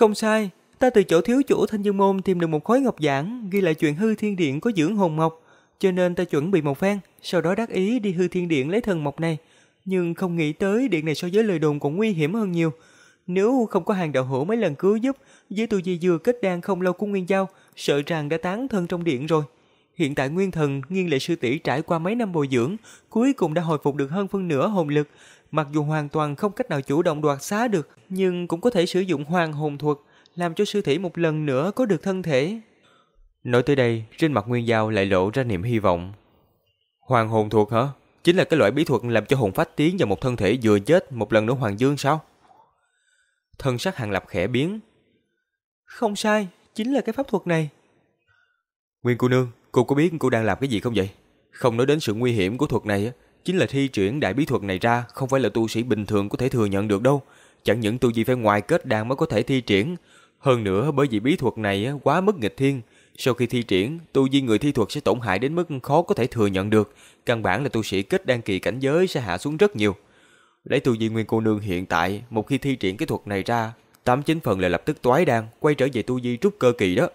Không sai, ta từ chỗ thiếu chủ thanh dương môn tìm được một khối ngọc giản ghi lại chuyện hư thiên điện có dưỡng hồn mộc, cho nên ta chuẩn bị một phen, sau đó đắc ý đi hư thiên điện lấy thần mộc này. Nhưng không nghĩ tới điện này so với lời đồn còn nguy hiểm hơn nhiều. Nếu không có hàng đạo hữu mấy lần cứu giúp, với tu di vừa kết đan không lâu cung Nguyên Giao, sợ rằng đã tán thân trong điện rồi. Hiện tại Nguyên Thần, Nghiên Lệ Sư tỷ trải qua mấy năm bồi dưỡng, cuối cùng đã hồi phục được hơn phân nửa hồn lực. Mặc dù hoàn toàn không cách nào chủ động đoạt xá được, nhưng cũng có thể sử dụng hoàng hồn thuật, làm cho sư tỷ một lần nữa có được thân thể. Nói tới đây, trên mặt Nguyên Giao lại lộ ra niềm hy vọng. Hoàng hồn thuật hả? Chính là cái loại bí thuật làm cho hồn phách tiến vào một thân thể vừa chết một lần nữa hoàng dương sao? Thân sắc hàng lập khẽ biến. Không sai, chính là cái pháp thuật này. Nguyên cô nương, cô có biết cô đang làm cái gì không vậy? Không nói đến sự nguy hiểm của thuật này, chính là thi triển đại bí thuật này ra không phải là tu sĩ bình thường có thể thừa nhận được đâu. Chẳng những tu vi phải ngoài kết đan mới có thể thi triển. Hơn nữa bởi vì bí thuật này quá mức nghịch thiên. Sau khi thi triển, tu vi người thi thuật sẽ tổn hại đến mức khó có thể thừa nhận được. Căn bản là tu sĩ kết đan kỳ cảnh giới sẽ hạ xuống rất nhiều. Lấy tu vi nguyên cô nương hiện tại, một khi thi triển cái thuật này ra, tám chín phần là lập tức toái đan, quay trở về tu vi trúc cơ kỳ đó.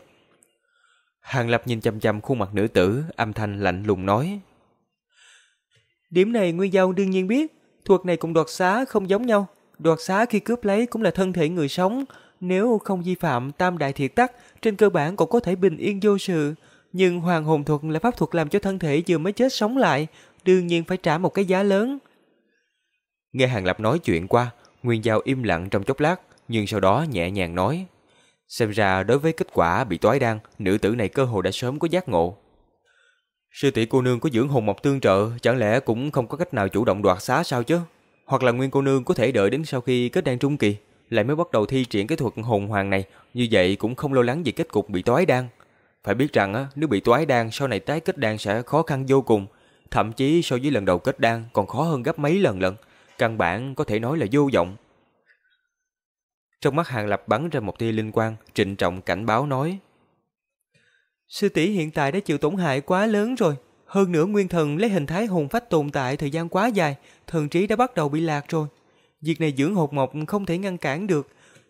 Hàng Lập nhìn chăm chăm khuôn mặt nữ tử, âm thanh lạnh lùng nói. Điểm này Nguyên Giao đương nhiên biết, thuật này cùng đoạt xá không giống nhau. Đoạt xá khi cướp lấy cũng là thân thể người sống, nếu không vi phạm tam đại thiệt tắc, trên cơ bản cũng có thể bình yên vô sự. Nhưng hoàng hồn thuật là pháp thuật làm cho thân thể vừa mới chết sống lại, đương nhiên phải trả một cái giá lớn. Nghe Hàng Lập nói chuyện qua, Nguyên Giao im lặng trong chốc lát, nhưng sau đó nhẹ nhàng nói. Xem ra đối với kết quả bị toái đan, nữ tử này cơ hồ đã sớm có giác ngộ. Sư tỷ cô nương có dưỡng hồn mộc tương trợ, chẳng lẽ cũng không có cách nào chủ động đoạt xá sao chứ? Hoặc là nguyên cô nương có thể đợi đến sau khi kết đan trung kỳ, lại mới bắt đầu thi triển cái thuật hồn hoàng này, như vậy cũng không lo lắng về kết cục bị toái đan. Phải biết rằng á, nếu bị toái đan sau này tái kết đan sẽ khó khăn vô cùng, thậm chí so với lần đầu kết đan còn khó hơn gấp mấy lần lận, căn bản có thể nói là vô vọng. Trong mắt Hàng Lập bắn ra một tia linh quang, trịnh trọng cảnh báo nói. Sư tỷ hiện tại đã chịu tổn hại quá lớn rồi. Hơn nữa nguyên thần lấy hình thái hồn phách tồn tại thời gian quá dài, thần trí đã bắt đầu bị lạc rồi. Việc này dưỡng hột mộc không thể ngăn cản được.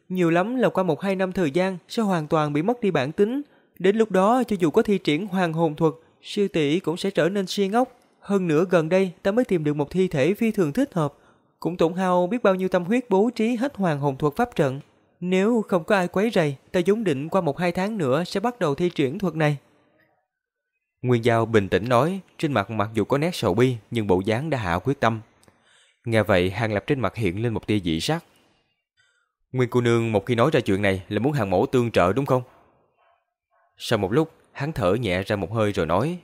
Nhiều lắm là qua một hai năm thời gian sẽ hoàn toàn bị mất đi bản tính. Đến lúc đó cho dù có thi triển hoàng hồn thuật, sư tỷ cũng sẽ trở nên si ngốc. Hơn nữa gần đây ta mới tìm được một thi thể phi thường thích hợp, cũng tổn hao biết bao nhiêu tâm huyết bố trí hết hoàng hồn thuật pháp trận. Nếu không có ai quấy rầy, ta vốn định qua một hai tháng nữa sẽ bắt đầu thi triển thuật này. Nguyên Giao bình tĩnh nói, trên mặt mặc dù có nét sầu bi nhưng bộ dáng đã hạ quyết tâm. Nghe vậy, Hàng Lập trên mặt hiện lên một tia dị sắc. Nguyên cô nương một khi nói ra chuyện này là muốn hàng mẫu tương trợ đúng không? Sau một lúc, hắn thở nhẹ ra một hơi rồi nói.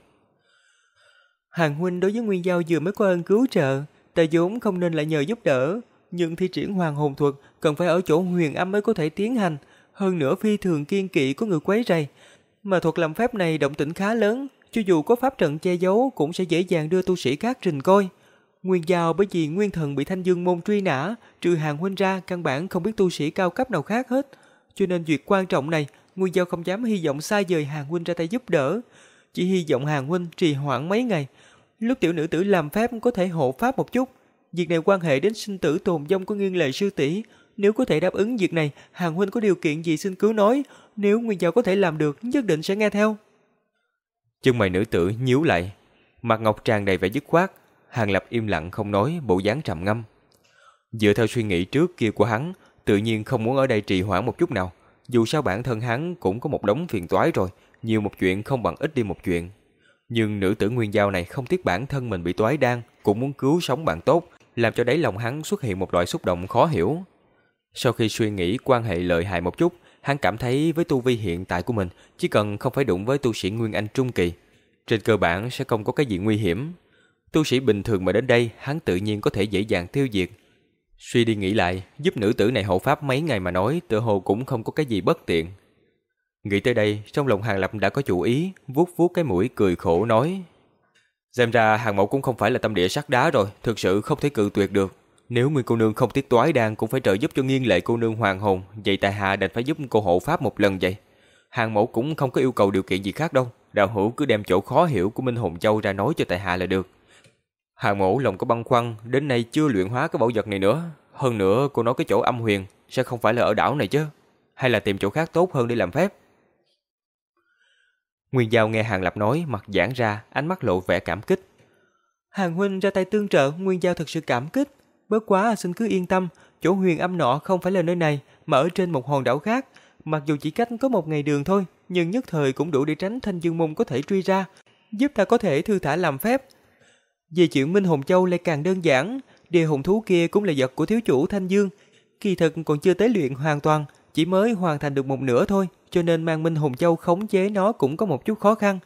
Hàng huynh đối với Nguyên Giao vừa mới có ơn cứu trợ, ta vốn không nên lại nhờ giúp đỡ, nhưng thi triển hoàng hồn thuật cần phải ở chỗ huyền âm mới có thể tiến hành, hơn nữa phi thường kiên kỵ có người quấy rầy, mà thuật làm phép này động tĩnh khá lớn, cho dù có pháp trận che giấu cũng sẽ dễ dàng đưa tu sĩ khác trình coi. Nguyên Giao bởi vì nguyên thần bị thanh dương môn truy nã, trừ hàng huynh ra căn bản không biết tu sĩ cao cấp nào khác hết. Cho nên việc quan trọng này, Nguyên Giao không dám hy vọng xa dời hàng huynh ra tay giúp đỡ. Chỉ hy vọng hàng huynh trì hoãn mấy ngày. Lúc tiểu nữ tử làm phép có thể hộ pháp một chút. Việc này quan hệ đến sinh tử tồn vong của nghiên lệ sư tỷ Nếu có thể đáp ứng việc này, hàng huynh có điều kiện gì xin cứ nói. Nếu Nguyên Giao có thể làm được, nhất định sẽ nghe theo. Chân mày nữ tử nhíu lại. Mặt ngọc tràn đầy vẻ dứt khoát, Hàng Lập im lặng không nói, bộ dáng trầm ngâm. Dựa theo suy nghĩ trước kia của hắn, tự nhiên không muốn ở đây trì hoãn một chút nào. Dù sao bản thân hắn cũng có một đống phiền toái rồi, nhiều một chuyện không bằng ít đi một chuyện. Nhưng nữ tử nguyên giao này không tiếc bản thân mình bị toái đan, cũng muốn cứu sống bạn tốt, làm cho đáy lòng hắn xuất hiện một loại xúc động khó hiểu. Sau khi suy nghĩ quan hệ lợi hại một chút, hắn cảm thấy với tu vi hiện tại của mình, chỉ cần không phải đụng với tu sĩ Nguyên Anh Trung Kỳ, trên cơ bản sẽ không có cái gì nguy hiểm. Tu sĩ bình thường mà đến đây, hắn tự nhiên có thể dễ dàng tiêu diệt. Suy đi nghĩ lại, giúp nữ tử này hộ pháp mấy ngày mà nói, tự hồ cũng không có cái gì bất tiện. Nghĩ tới đây, trong lòng Hàng Lập đã có chủ ý, vuốt vuốt cái mũi cười khổ nói. Xem ra hàng mẫu cũng không phải là tâm địa sắt đá rồi, thực sự không thể cự tuyệt được. Nếu Nguyên cô nương không tiếc toái đan cũng phải trợ giúp cho nghiêng lệ cô nương hoàng hồn, vậy tại hạ đành phải giúp cô hộ pháp một lần vậy. Hàng mẫu cũng không có yêu cầu điều kiện gì khác đâu, đạo hữu cứ đem chỗ khó hiểu của Minh Hồn Châu ra nói cho tại hạ là được. Hàng mẫu lòng có băn khoăn, đến nay chưa luyện hóa cái bảo vật này nữa. Hơn nữa cô nói cái chỗ âm huyền sẽ không phải là ở đảo này chứ. hay là tìm chỗ khác tốt hơn để làm phép? Nguyên Giao nghe Hàng Lập nói, mặt giãn ra, ánh mắt lộ vẻ cảm kích. Hàng huynh ra tay tương trợ, Nguyên Giao thật sự cảm kích. Bớt quá xin cứ yên tâm, chỗ huyền âm nọ không phải là nơi này, mà ở trên một hòn đảo khác. Mặc dù chỉ cách có một ngày đường thôi, nhưng nhất thời cũng đủ để tránh thanh dương môn có thể truy ra, giúp ta có thể thư thả làm phép. Về chuyện Minh Hồn Châu lại càng đơn giản, đề hồn thú kia cũng là vật của thiếu chủ Thanh Dương. Kỳ thực còn chưa tới luyện hoàn toàn, chỉ mới hoàn thành được một nửa thôi, cho nên mang Minh Hồn Châu khống chế nó cũng có một chút khó khăn.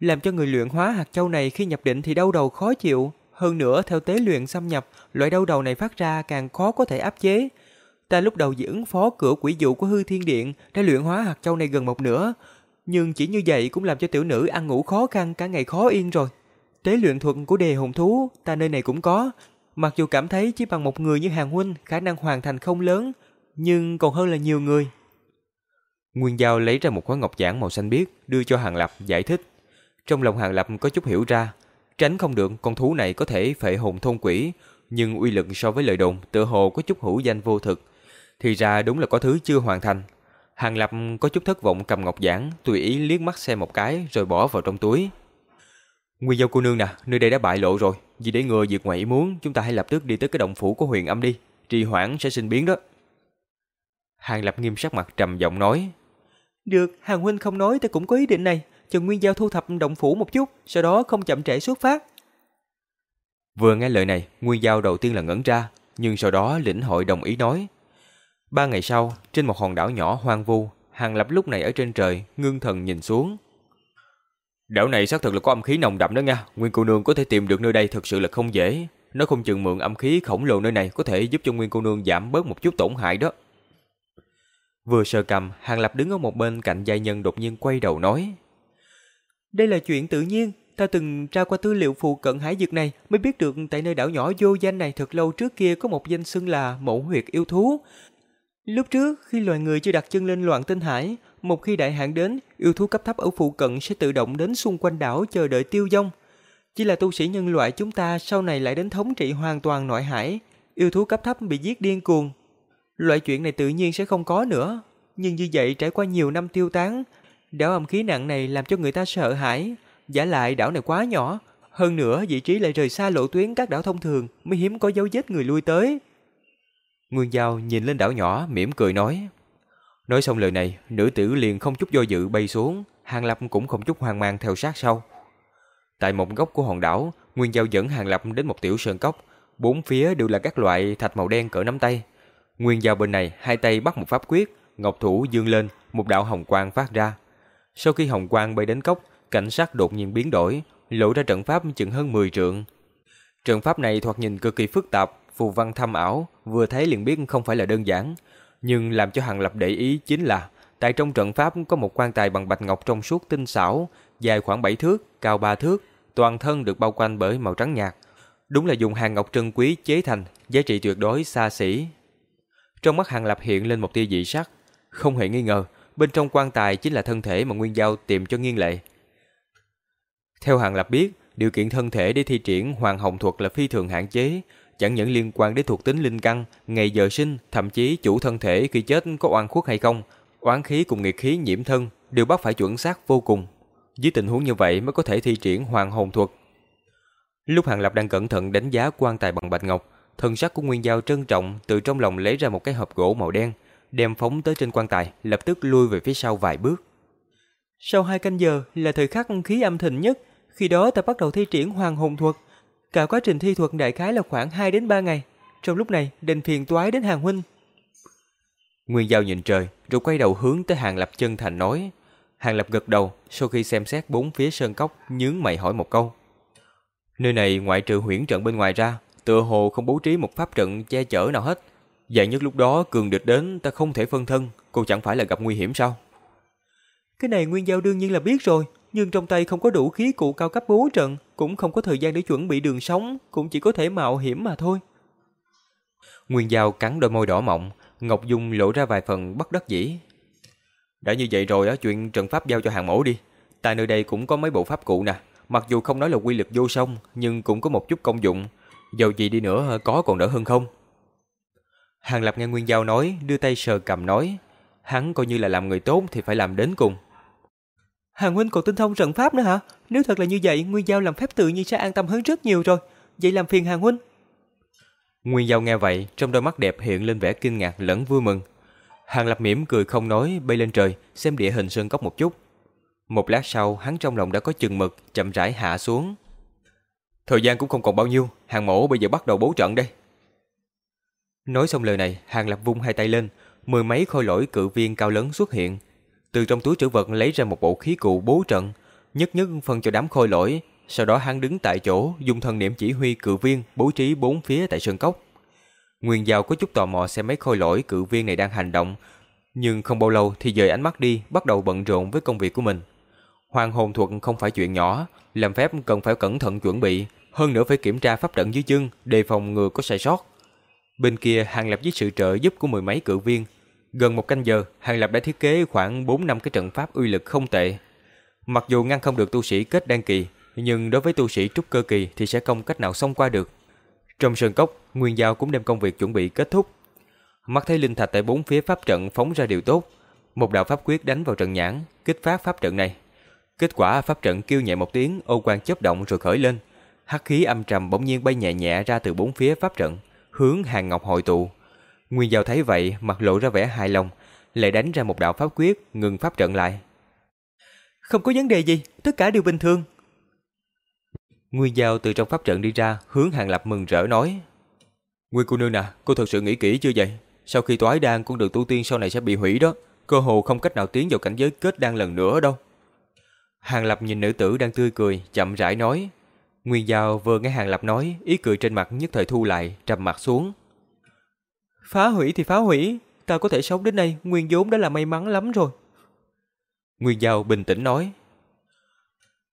Làm cho người luyện hóa hạt châu này khi nhập định thì đau đầu khó chịu. Hơn nữa, theo tế luyện xâm nhập, loại đau đầu này phát ra càng khó có thể áp chế. Ta lúc đầu giữ phó cửa quỷ dụ của hư thiên điện đã luyện hóa hạt châu này gần một nửa. Nhưng chỉ như vậy cũng làm cho tiểu nữ ăn ngủ khó khăn cả ngày khó yên rồi. Tế luyện thuật của đề hồn thú, ta nơi này cũng có. Mặc dù cảm thấy chỉ bằng một người như Hàng Huynh khả năng hoàn thành không lớn, nhưng còn hơn là nhiều người. Nguyên Giao lấy ra một khối ngọc giản màu xanh biếc, đưa cho Hàng Lập giải thích. Trong lòng Hàng Lập có chút hiểu ra, tránh không được con thú này có thể phệ hồn thôn quỷ, nhưng uy lực so với lời đồn tựa hồ có chút hữu danh vô thực. Thì ra đúng là có thứ chưa hoàn thành. Hàng Lập có chút thất vọng cầm ngọc giản, tùy ý liếc mắt xem một cái rồi bỏ vào trong túi. Nguyên Giao cô nương nè, nơi đây đã bại lộ rồi, vì để ngừa việc ngoài ý muốn, chúng ta hãy lập tức đi tới cái động phủ của Huyền Âm đi, trì hoãn sẽ sinh biến đó. Hàng Lập nghiêm sắc mặt trầm giọng nói. Được, Hàng Huynh không nói ta cũng có ý định này, chờ Nguyên Giao thu thập động phủ một chút, sau đó không chậm trễ xuất phát. Vừa nghe lời này, Nguyên Giao đầu tiên là ngẩn ra, nhưng sau đó lĩnh hội đồng ý nói. Ba ngày sau, trên một hòn đảo nhỏ hoang vu, Hàng Lập lúc này ở trên trời, ngưng thần nhìn xuống. Đảo này xác thực là có âm khí nồng đậm đó nha, Nguyên cô nương có thể tìm được nơi đây thực sự là không dễ. Nó không chừng mượn âm khí khổng lồ nơi này có thể giúp cho Nguyên cô nương giảm bớt một chút tổn hại đó. Vừa sơ cầm, Hàng Lập đứng ở một bên cạnh giai nhân đột nhiên quay đầu nói. Đây là chuyện tự nhiên, ta từng tra qua tư liệu phụ cận hải dược này mới biết được tại nơi đảo nhỏ vô danh này thật lâu trước kia có một danh xưng là mẫu huyệt yêu thú. Lúc trước, khi loài người chưa đặt chân lên loạn tinh hải, một khi đại hạn đến, yêu thú cấp thấp ở phụ cận sẽ tự động đến xung quanh đảo chờ đợi tiêu vong. Chỉ là tu sĩ nhân loại chúng ta sau này lại đến thống trị hoàn toàn nội hải, yêu thú cấp thấp bị giết điên cuồng. Loại chuyện này tự nhiên sẽ không có nữa, nhưng như vậy trải qua nhiều năm tiêu tán, đảo âm khí nặng này làm cho người ta sợ hãi, giả lại đảo này quá nhỏ, hơn nữa vị trí lại rời xa lộ tuyến các đảo thông thường mới hiếm có dấu vết người lui tới. Nguyên Giao nhìn lên đảo nhỏ mỉm cười nói. Nói xong lời này, nữ tử liền không chút do dự bay xuống, Hàng Lập cũng không chút hoang mang theo sát sau. Tại một góc của hòn đảo, Nguyên Giao dẫn Hàng Lập đến một tiểu sơn cốc, bốn phía đều là các loại thạch màu đen cỡ nắm tay. Nguyên Giao bên này hai tay bắt một pháp quyết, ngọc thủ dương lên, một đạo hồng quang phát ra. Sau khi hồng quang bay đến cốc, cảnh sắc đột nhiên biến đổi, lộ ra trận pháp chừng hơn 10 trượng. Trận pháp này thoạt nhìn cực kỳ phức tạp, phù văn thâm ảo, vừa thấy liền biết không phải là đơn giản. Nhưng làm cho hằng Lập để ý chính là, tại trong trận pháp có một quan tài bằng bạch ngọc trong suốt tinh xảo, dài khoảng 7 thước, cao 3 thước, toàn thân được bao quanh bởi màu trắng nhạt. Đúng là dùng hàng ngọc trân quý chế thành, giá trị tuyệt đối xa xỉ. Trong mắt Hàng Lập hiện lên một tia dị sắc, không hề nghi ngờ, bên trong quan tài chính là thân thể mà Nguyên Giao tìm cho nghiên lệ. Theo Hàng Lập biết, điều kiện thân thể để thi triển hoàng hồng thuật là phi thường hạn chế, chẳng những liên quan đến thuộc tính linh căn, ngày giờ sinh, thậm chí chủ thân thể khi chết có oan khuất hay không, oán khí cùng nghiệt khí nhiễm thân đều bắt phải chuẩn xác vô cùng. Dưới tình huống như vậy mới có thể thi triển hoàng hồn thuật. Lúc Hàng Lập đang cẩn thận đánh giá quan tài bằng bạch ngọc, thân sắc của Nguyên Giao trân trọng từ trong lòng lấy ra một cái hộp gỗ màu đen, đem phóng tới trên quan tài, lập tức lui về phía sau vài bước. Sau hai canh giờ là thời khắc khí âm thịnh nhất, khi đó ta bắt đầu thi triển hoàng hồn thuật. Cả quá trình thi thuật đại khái là khoảng 2 đến 3 ngày. Trong lúc này, đền phiền toái đến hàng huynh. Nguyên Giao nhìn trời, rồi quay đầu hướng tới Hàng Lập chân thành nói. Hàng Lập gật đầu, sau khi xem xét bốn phía sơn cốc, nhướng mày hỏi một câu. Nơi này ngoại trừ huyễn trận bên ngoài ra, tựa hồ không bố trí một pháp trận che chở nào hết. Vậy nhất lúc đó cường địch đến ta không thể phân thân, cô chẳng phải là gặp nguy hiểm sao? Cái này Nguyên Giao đương nhiên là biết rồi, nhưng trong tay không có đủ khí cụ cao cấp bố trận, cũng không có thời gian để chuẩn bị đường sống, cũng chỉ có thể mạo hiểm mà thôi. Nguyên Giao cắn đôi môi đỏ mọng, Ngọc Dung lộ ra vài phần bất đắc dĩ. Đã như vậy rồi á, chuyện trận pháp giao cho hàng mẫu đi. Tại nơi đây cũng có mấy bộ pháp cụ nè, mặc dù không nói là quy lực vô song, nhưng cũng có một chút công dụng. Dầu gì đi nữa có còn đỡ hơn không? Hàng Lập nghe Nguyên Giao nói, đưa tay sờ cầm nói. hắn coi như là làm người tốt thì phải làm đến cùng. Hàng huynh còn tinh thông trận pháp nữa hả? Nếu thật là như vậy, Nguyên Giao làm phép tự nhiên sẽ an tâm hơn rất nhiều rồi. Vậy làm phiền Hàng huynh. Nguyên Giao nghe vậy, trong đôi mắt đẹp hiện lên vẻ kinh ngạc lẫn vui mừng. Hàng Lập mỉm cười không nói, bay lên trời, xem địa hình sơn cốc một chút. Một lát sau, hắn trong lòng đã có chừng mực, chậm rãi hạ xuống. Thời gian cũng không còn bao nhiêu, hàng mổ bây giờ bắt đầu bố trận đây. Nói xong lời này, hàng lập vung hai tay lên, mười mấy khôi lỗi cự viên cao lớn xuất hiện. Từ trong túi trữ vật lấy ra một bộ khí cụ bố trận, nhất nhất phân cho đám khôi lỗi. Sau đó hắn đứng tại chỗ, dùng thần niệm chỉ huy cự viên bố trí bốn phía tại sơn cốc. Nguyên Giao có chút tò mò xem mấy khôi lỗi cự viên này đang hành động, nhưng không bao lâu thì dời ánh mắt đi, bắt đầu bận rộn với công việc của mình. Hoàng hồn thuật không phải chuyện nhỏ, làm phép cần phải cẩn thận chuẩn bị, hơn nữa phải kiểm tra pháp trận dưới chân, đề phòng ngừa có sai sót. Bên kia, Hàng Lập với sự trợ giúp của mười mấy cự viên. Gần một canh giờ, Hàng Lập đã thiết kế khoảng 4 năm cái trận pháp uy lực không tệ. Mặc dù ngăn không được tu sĩ kết đan kỳ, nhưng đối với tu sĩ trúc cơ kỳ thì sẽ không cách nào xông qua được. Trong sơn cốc, Nguyên Giao cũng đem công việc chuẩn bị kết thúc. Mắt thấy linh thạch tại bốn phía pháp trận phóng ra điều tốt. Một đạo pháp quyết đánh vào trận nhãn, kích phát pháp trận này. Kết quả pháp trận kêu nhẹ một tiếng, ô quang chớp động rồi khởi lên. Hắc khí âm trầm bỗng nhiên bay nhẹ nhẹ ra từ bốn phía pháp trận, hướng hàng ngọc hội tụ. Nguyên Giao thấy vậy, mặt lộ ra vẻ hài lòng, lại đánh ra một đạo pháp quyết, ngừng pháp trận lại. Không có vấn đề gì, tất cả đều bình thường. Nguyên Giao từ trong pháp trận đi ra, hướng Hàng Lập mừng rỡ nói. Nguyên cô nương à, cô thật sự nghĩ kỹ chưa vậy? Sau khi toái đan, con đường tu tiên sau này sẽ bị hủy đó. Cơ hồ không cách nào tiến vào cảnh giới kết đan lần nữa đâu. Hàng Lập nhìn nữ tử đang tươi cười, chậm rãi nói. Nguyên Giao vừa nghe Hàng Lập nói, ý cười trên mặt nhất thời thu lại, trầm mặt xuống. Phá hủy thì phá hủy, ta có thể sống đến đây, nguyên vốn đã là may mắn lắm rồi. Nguyên Giao bình tĩnh nói.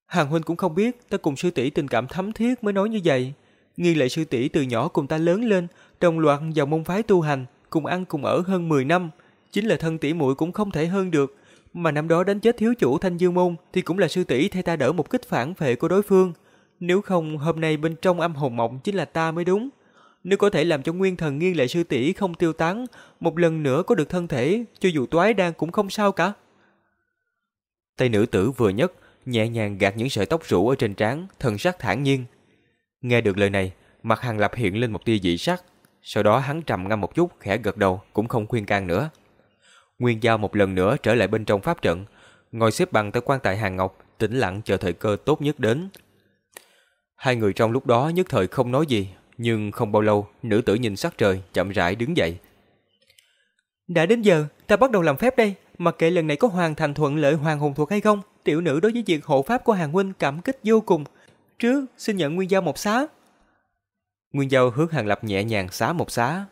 Hàng huynh cũng không biết, ta cùng sư tỷ tình cảm thấm thiết mới nói như vậy. Nghi lệ sư tỷ từ nhỏ cùng ta lớn lên, đồng loạt vào môn phái tu hành, cùng ăn cùng ở hơn 10 năm, chính là thân tỷ muội cũng không thể hơn được, mà năm đó đánh chết thiếu chủ Thanh Dương môn thì cũng là sư tỷ thay ta đỡ một kích phản phệ của đối phương. Nếu không hôm nay bên trong âm hồn mộng chính là ta mới đúng. Nếu có thể làm cho nguyên thần nghiêng lệ sư tỷ không tiêu tán, một lần nữa có được thân thể, cho dù toái đang cũng không sao cả. Tay nữ tử vừa nhấc, nhẹ nhàng gạt những sợi tóc rủ ở trên trán, thần sắc thản nhiên. Nghe được lời này, mặt Hàng Lập hiện lên một tia dị sắc, sau đó hắn trầm ngâm một chút, khẽ gật đầu, cũng không khuyên can nữa. Nguyên Giao một lần nữa trở lại bên trong pháp trận, ngồi xếp bằng tại quan tài hàng ngọc, tĩnh lặng chờ thời cơ tốt nhất đến. Hai người trong lúc đó nhất thời không nói gì, nhưng không bao lâu, nữ tử nhìn sắc trời, chậm rãi đứng dậy. Đã đến giờ, ta bắt đầu làm phép đây, mặc kệ lần này có hoàn thành thuận lợi hoàng hồn thuật hay không, tiểu nữ đối với việc hộ pháp của hàng huynh cảm kích vô cùng. Trước, xin nhận Nguyên Giao một xá. Nguyên Giao hướng Hàng Lập nhẹ nhàng xá một xá,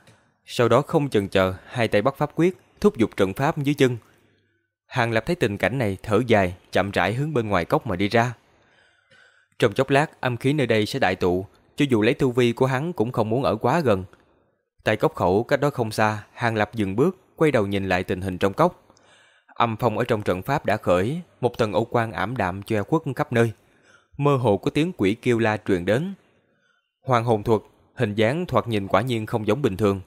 sau đó không chần chờ, hai tay bắt pháp quyết, thúc giục trận pháp dưới chân. Hàng Lập thấy tình cảnh này thở dài, chậm rãi hướng bên ngoài cốc mà đi ra. Trong chốc lát, âm khí nơi đây sẽ đại tụ, cho dù lấy tu vi của hắn cũng không muốn ở quá gần. Tại cốc khẩu cách đó không xa, Hàng Lập dừng bước, quay đầu nhìn lại tình hình trong cốc. Âm phong ở trong trận pháp đã khởi, một tầng ô quang ảm đạm che khuất khắp nơi. Mơ hồ có tiếng quỷ kêu la truyền đến. Hoàng hồn thuật, hình dáng thoạt nhìn quả nhiên không giống bình thường.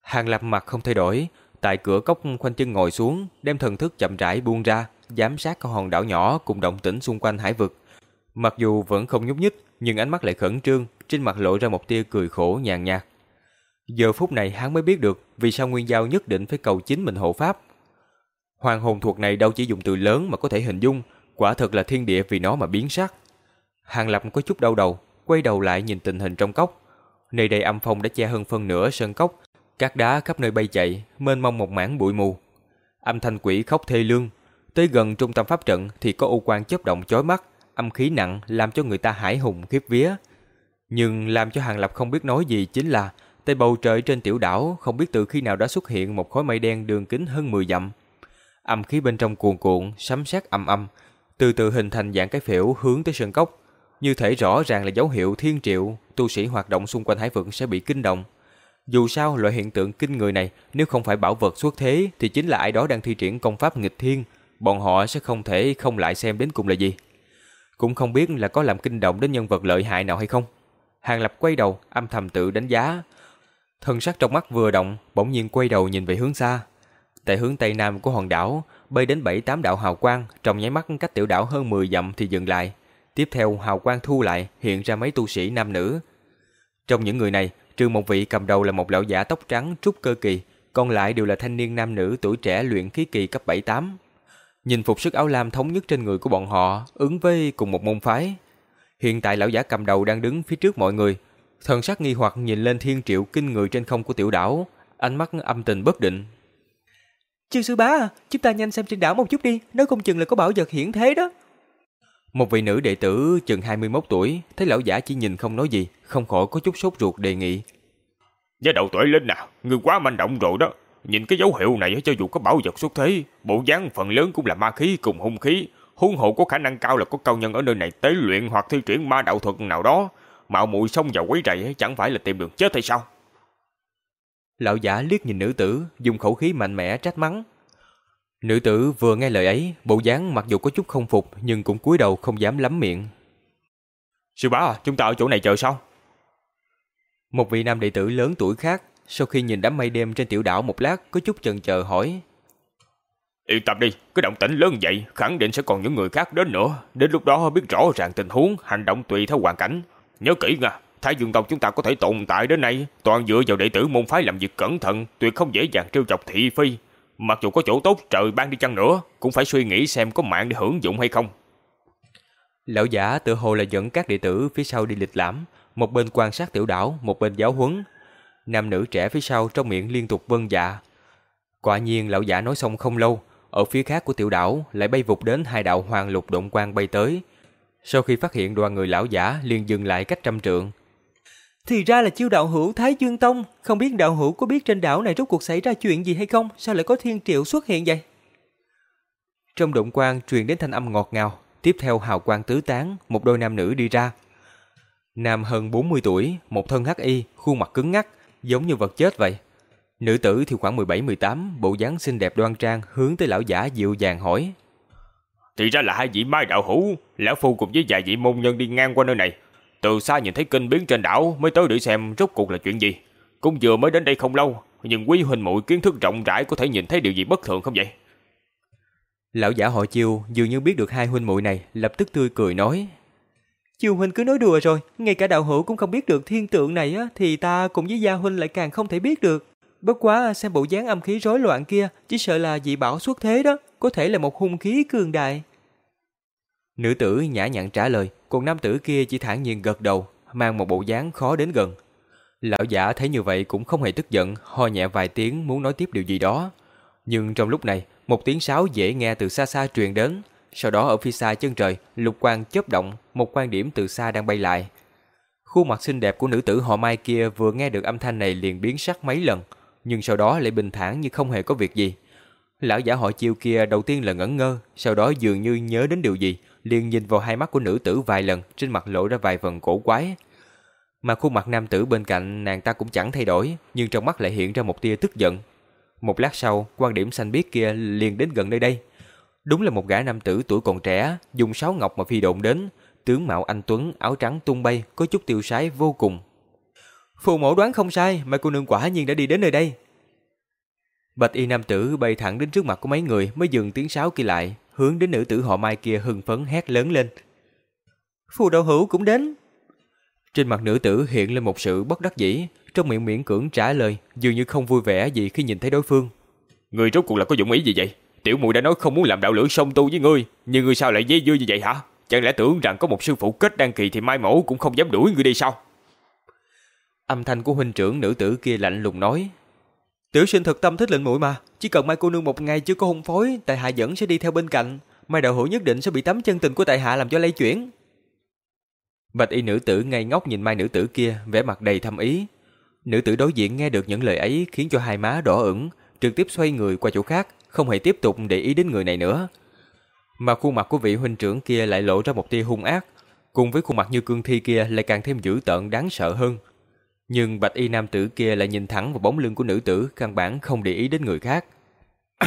Hàng Lập mặt không thay đổi, tại cửa cốc khoanh chân ngồi xuống, đem thần thức chậm rãi buông ra, giám sát con hòn đảo nhỏ cùng động tĩnh xung quanh hải vực. Mặc dù vẫn không nhúc nhích, nhưng ánh mắt lại khẩn trương, trên mặt lộ ra một tia cười khổ nhàn nhạt. Giờ phút này hắn mới biết được vì sao Nguyên Giao nhất định phải cầu chính mình hộ pháp. Hoàng hồn thuật này đâu chỉ dùng từ lớn mà có thể hình dung, quả thật là thiên địa vì nó mà biến sắc. Hàng Lập có chút đau đầu, quay đầu lại nhìn tình hình trong cốc. Nơi đây âm phong đã che hơn phân nửa sơn cốc, cát đá khắp nơi bay chạy, mênh mông một mảng bụi mù. Âm thanh quỷ khóc thê lương, tới gần trung tâm pháp trận thì có u quang chớp động chói mắt, âm khí nặng làm cho người ta hải hùng khiếp vía. Nhưng làm cho Hàng Lập không biết nói gì chính là tại bầu trời trên tiểu đảo không biết từ khi nào đã xuất hiện một khối mây đen đường kính hơn 10 dặm. Âm khí bên trong cuồn cuộn, sấm sét âm âm, từ từ hình thành dạng cái phễu hướng tới sơn cốc, như thể rõ ràng là dấu hiệu thiên triệu, tu sĩ hoạt động xung quanh hải vực sẽ bị kinh động. Dù sao, loại hiện tượng kinh người này nếu không phải bảo vật xuất thế thì chính là ai đó đang thi triển công pháp nghịch thiên, bọn họ sẽ không thể không lại xem đến cùng là gì. Cũng không biết là có làm kinh động đến nhân vật lợi hại nào hay không. Hàng Lập quay đầu, âm thầm tự đánh giá. thần sắc trong mắt vừa động, bỗng nhiên quay đầu nhìn về hướng xa. Tại hướng tây nam của hòn đảo, bay đến bảy tám đạo hào quang, trong nháy mắt cách tiểu đảo hơn 10 dặm thì dừng lại. Tiếp theo hào quang thu lại, hiện ra mấy tu sĩ nam nữ. Trong những người này, trừ một vị cầm đầu là một lão giả tóc trắng trúc cơ kỳ, còn lại đều là thanh niên nam nữ tuổi trẻ luyện khí kỳ cấp 7-8. Nhìn phục sức áo lam thống nhất trên người của bọn họ, ứng với cùng một môn phái. Hiện tại lão giả cầm đầu đang đứng phía trước mọi người, thần sắc nghi hoặc nhìn lên thiên triệu kinh người trên không của tiểu đảo, ánh mắt âm tình bất định. Chư sư bá à, chúng ta nhanh xem trên đảo một chút đi, nếu không chừng là có bảo vật hiển thế đó. Một vị nữ đệ tử chừng 21 tuổi, thấy lão giả chỉ nhìn không nói gì, không khỏi có chút sốt ruột đề nghị. Giá đầu tuổi lên nào, người quá manh động rồi đó. Nhìn cái dấu hiệu này cho dù có bảo vật xuất thế, bộ dáng phần lớn cũng là ma khí cùng hung khí. Huống hộ có khả năng cao là có cao nhân ở nơi này tế luyện hoặc thi triển ma đạo thuật nào đó. Mạo muội xông vào quấy rầy chẳng phải là tìm đường chết hay sao? Lão giả liếc nhìn nữ tử, dùng khẩu khí mạnh mẽ trách mắng. Nữ tử vừa nghe lời ấy, bộ dáng mặc dù có chút không phục nhưng cũng cúi đầu không dám lắm miệng. Sư bá à, chúng ta ở chỗ này chờ sao? Một vị nam đệ tử lớn tuổi khác, sau khi nhìn đám mây đêm trên tiểu đảo một lát, có chút chần chờ hỏi. Yên tâm đi, cái động tĩnh lớn vậy, khẳng định sẽ còn những người khác đến nữa. Đến lúc đó biết rõ ràng tình huống, hành động tùy theo hoàn cảnh. Nhớ kỹ nha, Thái Dương Tông chúng ta có thể tồn tại đến nay, toàn dựa vào đệ tử môn phái làm việc cẩn thận, tuyệt không dễ dàng trêu chọc thị phi. Mặc dù có chỗ tốt trời ban đi chăng nữa, cũng phải suy nghĩ xem có mạng để hưởng dụng hay không. Lão giả tự hồ là dẫn các đệ tử phía sau đi lịch lãm, một bên quan sát tiểu đảo, một bên giáo huấn. Nam nữ trẻ phía sau trong miệng liên tục vân dạ. Quả nhiên lão giả nói xong không lâu, ở phía khác của tiểu đảo lại bay vụt đến hai đạo hoàng lục động quang bay tới. Sau khi phát hiện đoàn người lão giả liền dừng lại cách trăm trượng. Thì ra là chiêu đạo hữu Thái Dương Tông, không biết đạo hữu có biết trên đảo này rốt cuộc xảy ra chuyện gì hay không, sao lại có thiên triệu xuất hiện vậy? Trong động quang truyền đến thanh âm ngọt ngào, tiếp theo hào quang tứ tán, một đôi nam nữ đi ra, Nam hơn 40 tuổi, một thân hắc y, khuôn mặt cứng ngắc, giống như vật chết vậy. Nữ tử thì khoảng 17-18, bộ dáng xinh đẹp đoan trang, hướng tới lão giả dịu dàng hỏi. Thì ra là hai vị mai đạo hữu, lão phu cùng với vài vị môn nhân đi ngang qua nơi này. Từ xa nhìn thấy kinh biến trên đảo mới tới để xem rốt cuộc là chuyện gì. Cũng vừa mới đến đây không lâu, nhưng quý huynh muội kiến thức rộng rãi có thể nhìn thấy điều gì bất thường không vậy? Lão giả họ chiêu dường như biết được hai huynh muội này, lập tức tươi cười nói chiều huynh cứ nói đùa rồi, ngay cả đạo hữu cũng không biết được thiên tượng này á, thì ta cùng với gia huynh lại càng không thể biết được. Bất quá xem bộ dáng âm khí rối loạn kia, chỉ sợ là dị bảo xuất thế đó, có thể là một hung khí cường đại. Nữ tử nhã nhặn trả lời, còn nam tử kia chỉ thản nhiên gật đầu, mang một bộ dáng khó đến gần. Lão giả thấy như vậy cũng không hề tức giận, ho nhẹ vài tiếng muốn nói tiếp điều gì đó. Nhưng trong lúc này, một tiếng sáo dễ nghe từ xa xa truyền đến, sau đó ở phía xa chân trời, lục quang chớp động, một quan điểm từ xa đang bay lại. Khuôn mặt xinh đẹp của nữ tử họ Mai kia vừa nghe được âm thanh này liền biến sắc mấy lần, nhưng sau đó lại bình thản như không hề có việc gì. Lão giả họ chiêu kia đầu tiên là ngẩn ngơ, sau đó dường như nhớ đến điều gì, liền nhìn vào hai mắt của nữ tử vài lần, trên mặt lộ ra vài phần cổ quái. Mà khuôn mặt nam tử bên cạnh nàng ta cũng chẳng thay đổi, nhưng trong mắt lại hiện ra một tia tức giận. Một lát sau, quan điểm xanh biếc kia liền đến gần nơi đây, Đúng là một gã nam tử tuổi còn trẻ, dùng sáo ngọc mà phi độn đến, tướng mạo anh tuấn, áo trắng tung bay, có chút tiêu sái vô cùng. Phù mẫu đoán không sai, mà cô nương quả nhiên đã đi đến nơi đây. Bạch y nam tử bay thẳng đến trước mặt của mấy người mới dừng tiếng sáo kia lại, hướng đến nữ tử họ Mai kia hưng phấn hét lớn lên. Phù đạo hữu cũng đến. Trên mặt nữ tử hiện lên một sự bất đắc dĩ, trong miệng miễn cưỡng trả lời, dường như không vui vẻ gì khi nhìn thấy đối phương. Người rốt cuộc là có dụng ý gì vậy? Tiểu muội đã nói không muốn làm đạo lữ song tu với ngươi, nhưng ngươi sao lại dây dưa như vậy hả? Chẳng lẽ tưởng rằng có một sư phụ kết đăng kỳ thì mai mẫu cũng không dám đuổi ngươi đi sao? Âm thanh của huynh trưởng nữ tử kia lạnh lùng nói. Tiểu sinh thật tâm thích lệnh muội mà, chỉ cần mai cô nương một ngày chưa có hôn phối, tại hạ vẫn sẽ đi theo bên cạnh, mai đạo hữu nhất định sẽ bị tấm chân tình của tại hạ làm cho lay chuyển. Bạch y nữ tử ngây ngốc nhìn mai nữ tử kia, vẻ mặt đầy thâm ý. Nữ tử đối diện nghe được những lời ấy khiến cho hai má đỏ ửng, trực tiếp xoay người qua chỗ khác, không hề tiếp tục để ý đến người này nữa. Mà khuôn mặt của vị huynh trưởng kia lại lộ ra một tia hung ác, cùng với khuôn mặt như cương thi kia lại càng thêm dữ tợn đáng sợ hơn. Nhưng bạch y nam tử kia lại nhìn thẳng vào bóng lưng của nữ tử, căn bản không để ý đến người khác.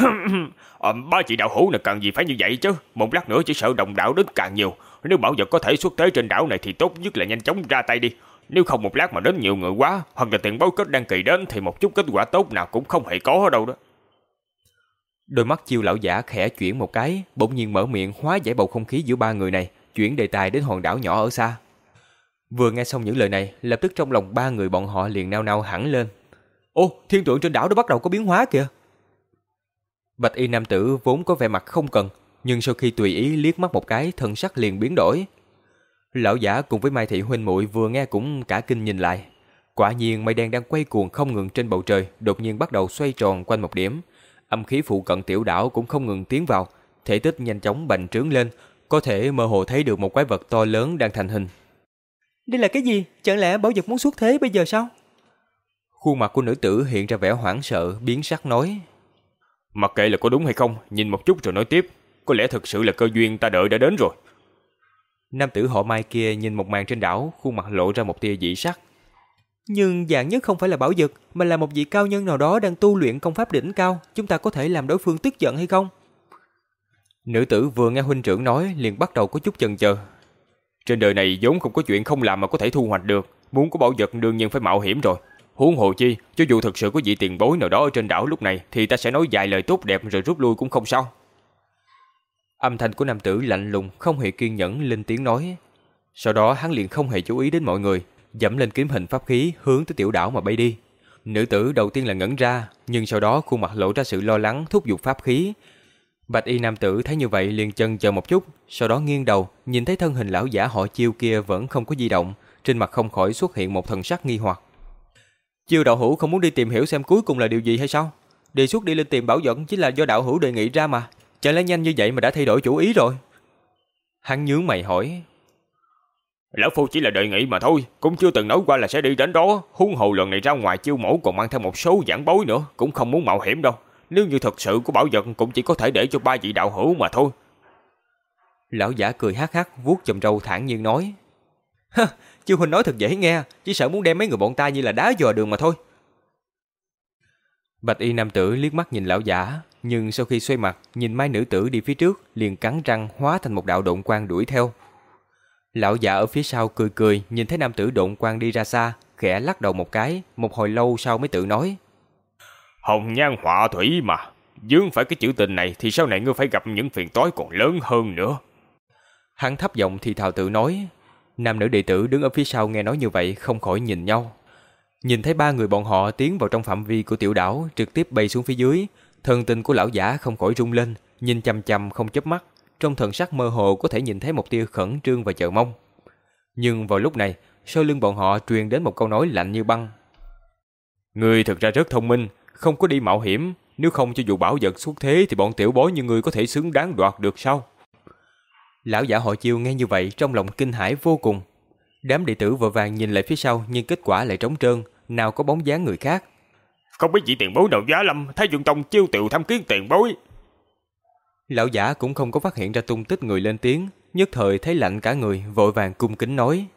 Ờ, ba chị đạo hữu này cần gì phải như vậy chứ, một lát nữa chỉ sợ đồng đạo đến càng nhiều. Nếu bảo vật có thể xuất thế trên đảo này thì tốt nhất là nhanh chóng ra tay đi. Nếu không một lát mà đến nhiều người quá, hoặc là tiền báo kết đăng kỳ đến thì một chút kết quả tốt nào cũng không hề có ở đâu đó. Đôi mắt chiêu lão giả khẽ chuyển một cái, bỗng nhiên mở miệng hóa giải bầu không khí giữa ba người này, chuyển đề tài đến hòn đảo nhỏ ở xa. Vừa nghe xong những lời này, lập tức trong lòng ba người bọn họ liền nao nao hẳn lên. Ô, thiên tượng trên đảo đã bắt đầu có biến hóa kìa. Bạch y nam tử vốn có vẻ mặt không cần, nhưng sau khi tùy ý liếc mắt một cái, thân sắc liền biến đổi. Lão giả cùng với Mai Thị huynh muội vừa nghe cũng cả kinh nhìn lại. Quả nhiên mây đen đang quay cuồng không ngừng trên bầu trời, đột nhiên bắt đầu xoay tròn quanh một điểm. Âm khí phụ cận tiểu đảo cũng không ngừng tiến vào, thể tích nhanh chóng bành trướng lên, có thể mơ hồ thấy được một quái vật to lớn đang thành hình. Đây là cái gì? Chẳng lẽ bảo vật muốn xuất thế bây giờ sao? Khuôn mặt của nữ tử hiện ra vẻ hoảng sợ, biến sắc nói. Mặc kệ là có đúng hay không, nhìn một chút rồi nói tiếp. Có lẽ thực sự là cơ duyên ta đợi đã đến rồi. Nam tử họ Mai kia nhìn một màn trên đảo, khuôn mặt lộ ra một tia dị sắc. Nhưng dạng nhất không phải là bảo vật, mà là một vị cao nhân nào đó đang tu luyện công pháp đỉnh cao. Chúng ta có thể làm đối phương tức giận hay không? Nữ tử vừa nghe huynh trưởng nói liền bắt đầu có chút chần chờ. Trên đời này vốn không có chuyện không làm mà có thể thu hoạch được. Muốn có bảo vật đương nhiên phải mạo hiểm rồi. Huống hồ chi, cho dù thực sự có vị tiền bối nào đó ở trên đảo lúc này thì ta sẽ nói vài lời tốt đẹp rồi rút lui cũng không sao. Âm thanh của nam tử lạnh lùng, không hề kiên nhẫn lên tiếng nói. Sau đó hắn liền không hề chú ý đến mọi người, dẫm lên kiếm hình pháp khí hướng tới tiểu đảo mà bay đi. Nữ tử đầu tiên là ngẩn ra, nhưng sau đó khuôn mặt lộ ra sự lo lắng thúc giục pháp khí. Bạch y nam tử thấy như vậy liền chân chờ một chút, sau đó nghiêng đầu, nhìn thấy thân hình lão giả họ chiêu kia vẫn không có di động, trên mặt không khỏi xuất hiện một thần sắc nghi hoặc. Chiêu đạo hữu không muốn đi tìm hiểu xem cuối cùng là điều gì hay sao? Đề xuất đi lên tìm bảo dẫn chính là do đạo hữu đề nghị ra mà. Chẳng lẽ nhanh như vậy mà đã thay đổi chủ ý rồi? Hắn nhướng mày hỏi. Lão Phu chỉ là đề nghị mà thôi, cũng chưa từng nói qua là sẽ đi đến đó. Huống hồ lần này ra ngoài chiêu mẫu còn mang theo một số giảng bối nữa, cũng không muốn mạo hiểm đâu. Nếu như thật sự có bảo vật cũng chỉ có thể để cho ba vị đạo hữu mà thôi. Lão giả cười hắc hắc, vuốt chùm râu thản nhiên nói. Chư huynh nói thật dễ nghe, chỉ sợ muốn đem mấy người bọn ta như là đá dò đường mà thôi. Bạch y nam tử liếc mắt nhìn lão giả, nhưng sau khi xoay mặt, nhìn mai nữ tử đi phía trước, liền cắn răng hóa thành một đạo độn quang đuổi theo. Lão giả ở phía sau cười cười, nhìn thấy nam tử độn quang đi ra xa, khẽ lắc đầu một cái, một hồi lâu sau mới tự nói. Hồng nhan họa thủy mà, dương phải cái chữ tình này thì sau này ngươi phải gặp những phiền toái còn lớn hơn nữa. Hắn thấp giọng thì thào tự nói, nam nữ đệ tử đứng ở phía sau nghe nói như vậy không khỏi nhìn nhau. Nhìn thấy ba người bọn họ tiến vào trong phạm vi của tiểu đảo, trực tiếp bay xuống phía dưới, thần tình của lão giả không khỏi rung lên, nhìn chăm chăm không chớp mắt, trong thần sắc mơ hồ có thể nhìn thấy một tia khẩn trương và chờ mong. Nhưng vào lúc này, sau lưng bọn họ truyền đến một câu nói lạnh như băng. Ngươi thực ra rất thông minh, không có đi mạo hiểm, nếu không cho dù bảo vật xuất thế thì bọn tiểu bối như ngươi có thể xứng đáng đoạt được sao? Lão giả họ chiêu nghe như vậy trong lòng kinh hãi vô cùng. Đám đệ tử vội vàng nhìn lại phía sau nhưng kết quả lại trống trơn, nào có bóng dáng người khác. Không biết vị tiền bối nào giá lâm, Thái Dương Tông chiêu tiểu thăm kiến tiền bối. Lão giả cũng không có phát hiện ra tung tích người lên tiếng, nhất thời thấy lạnh cả người, vội vàng cung kính nói.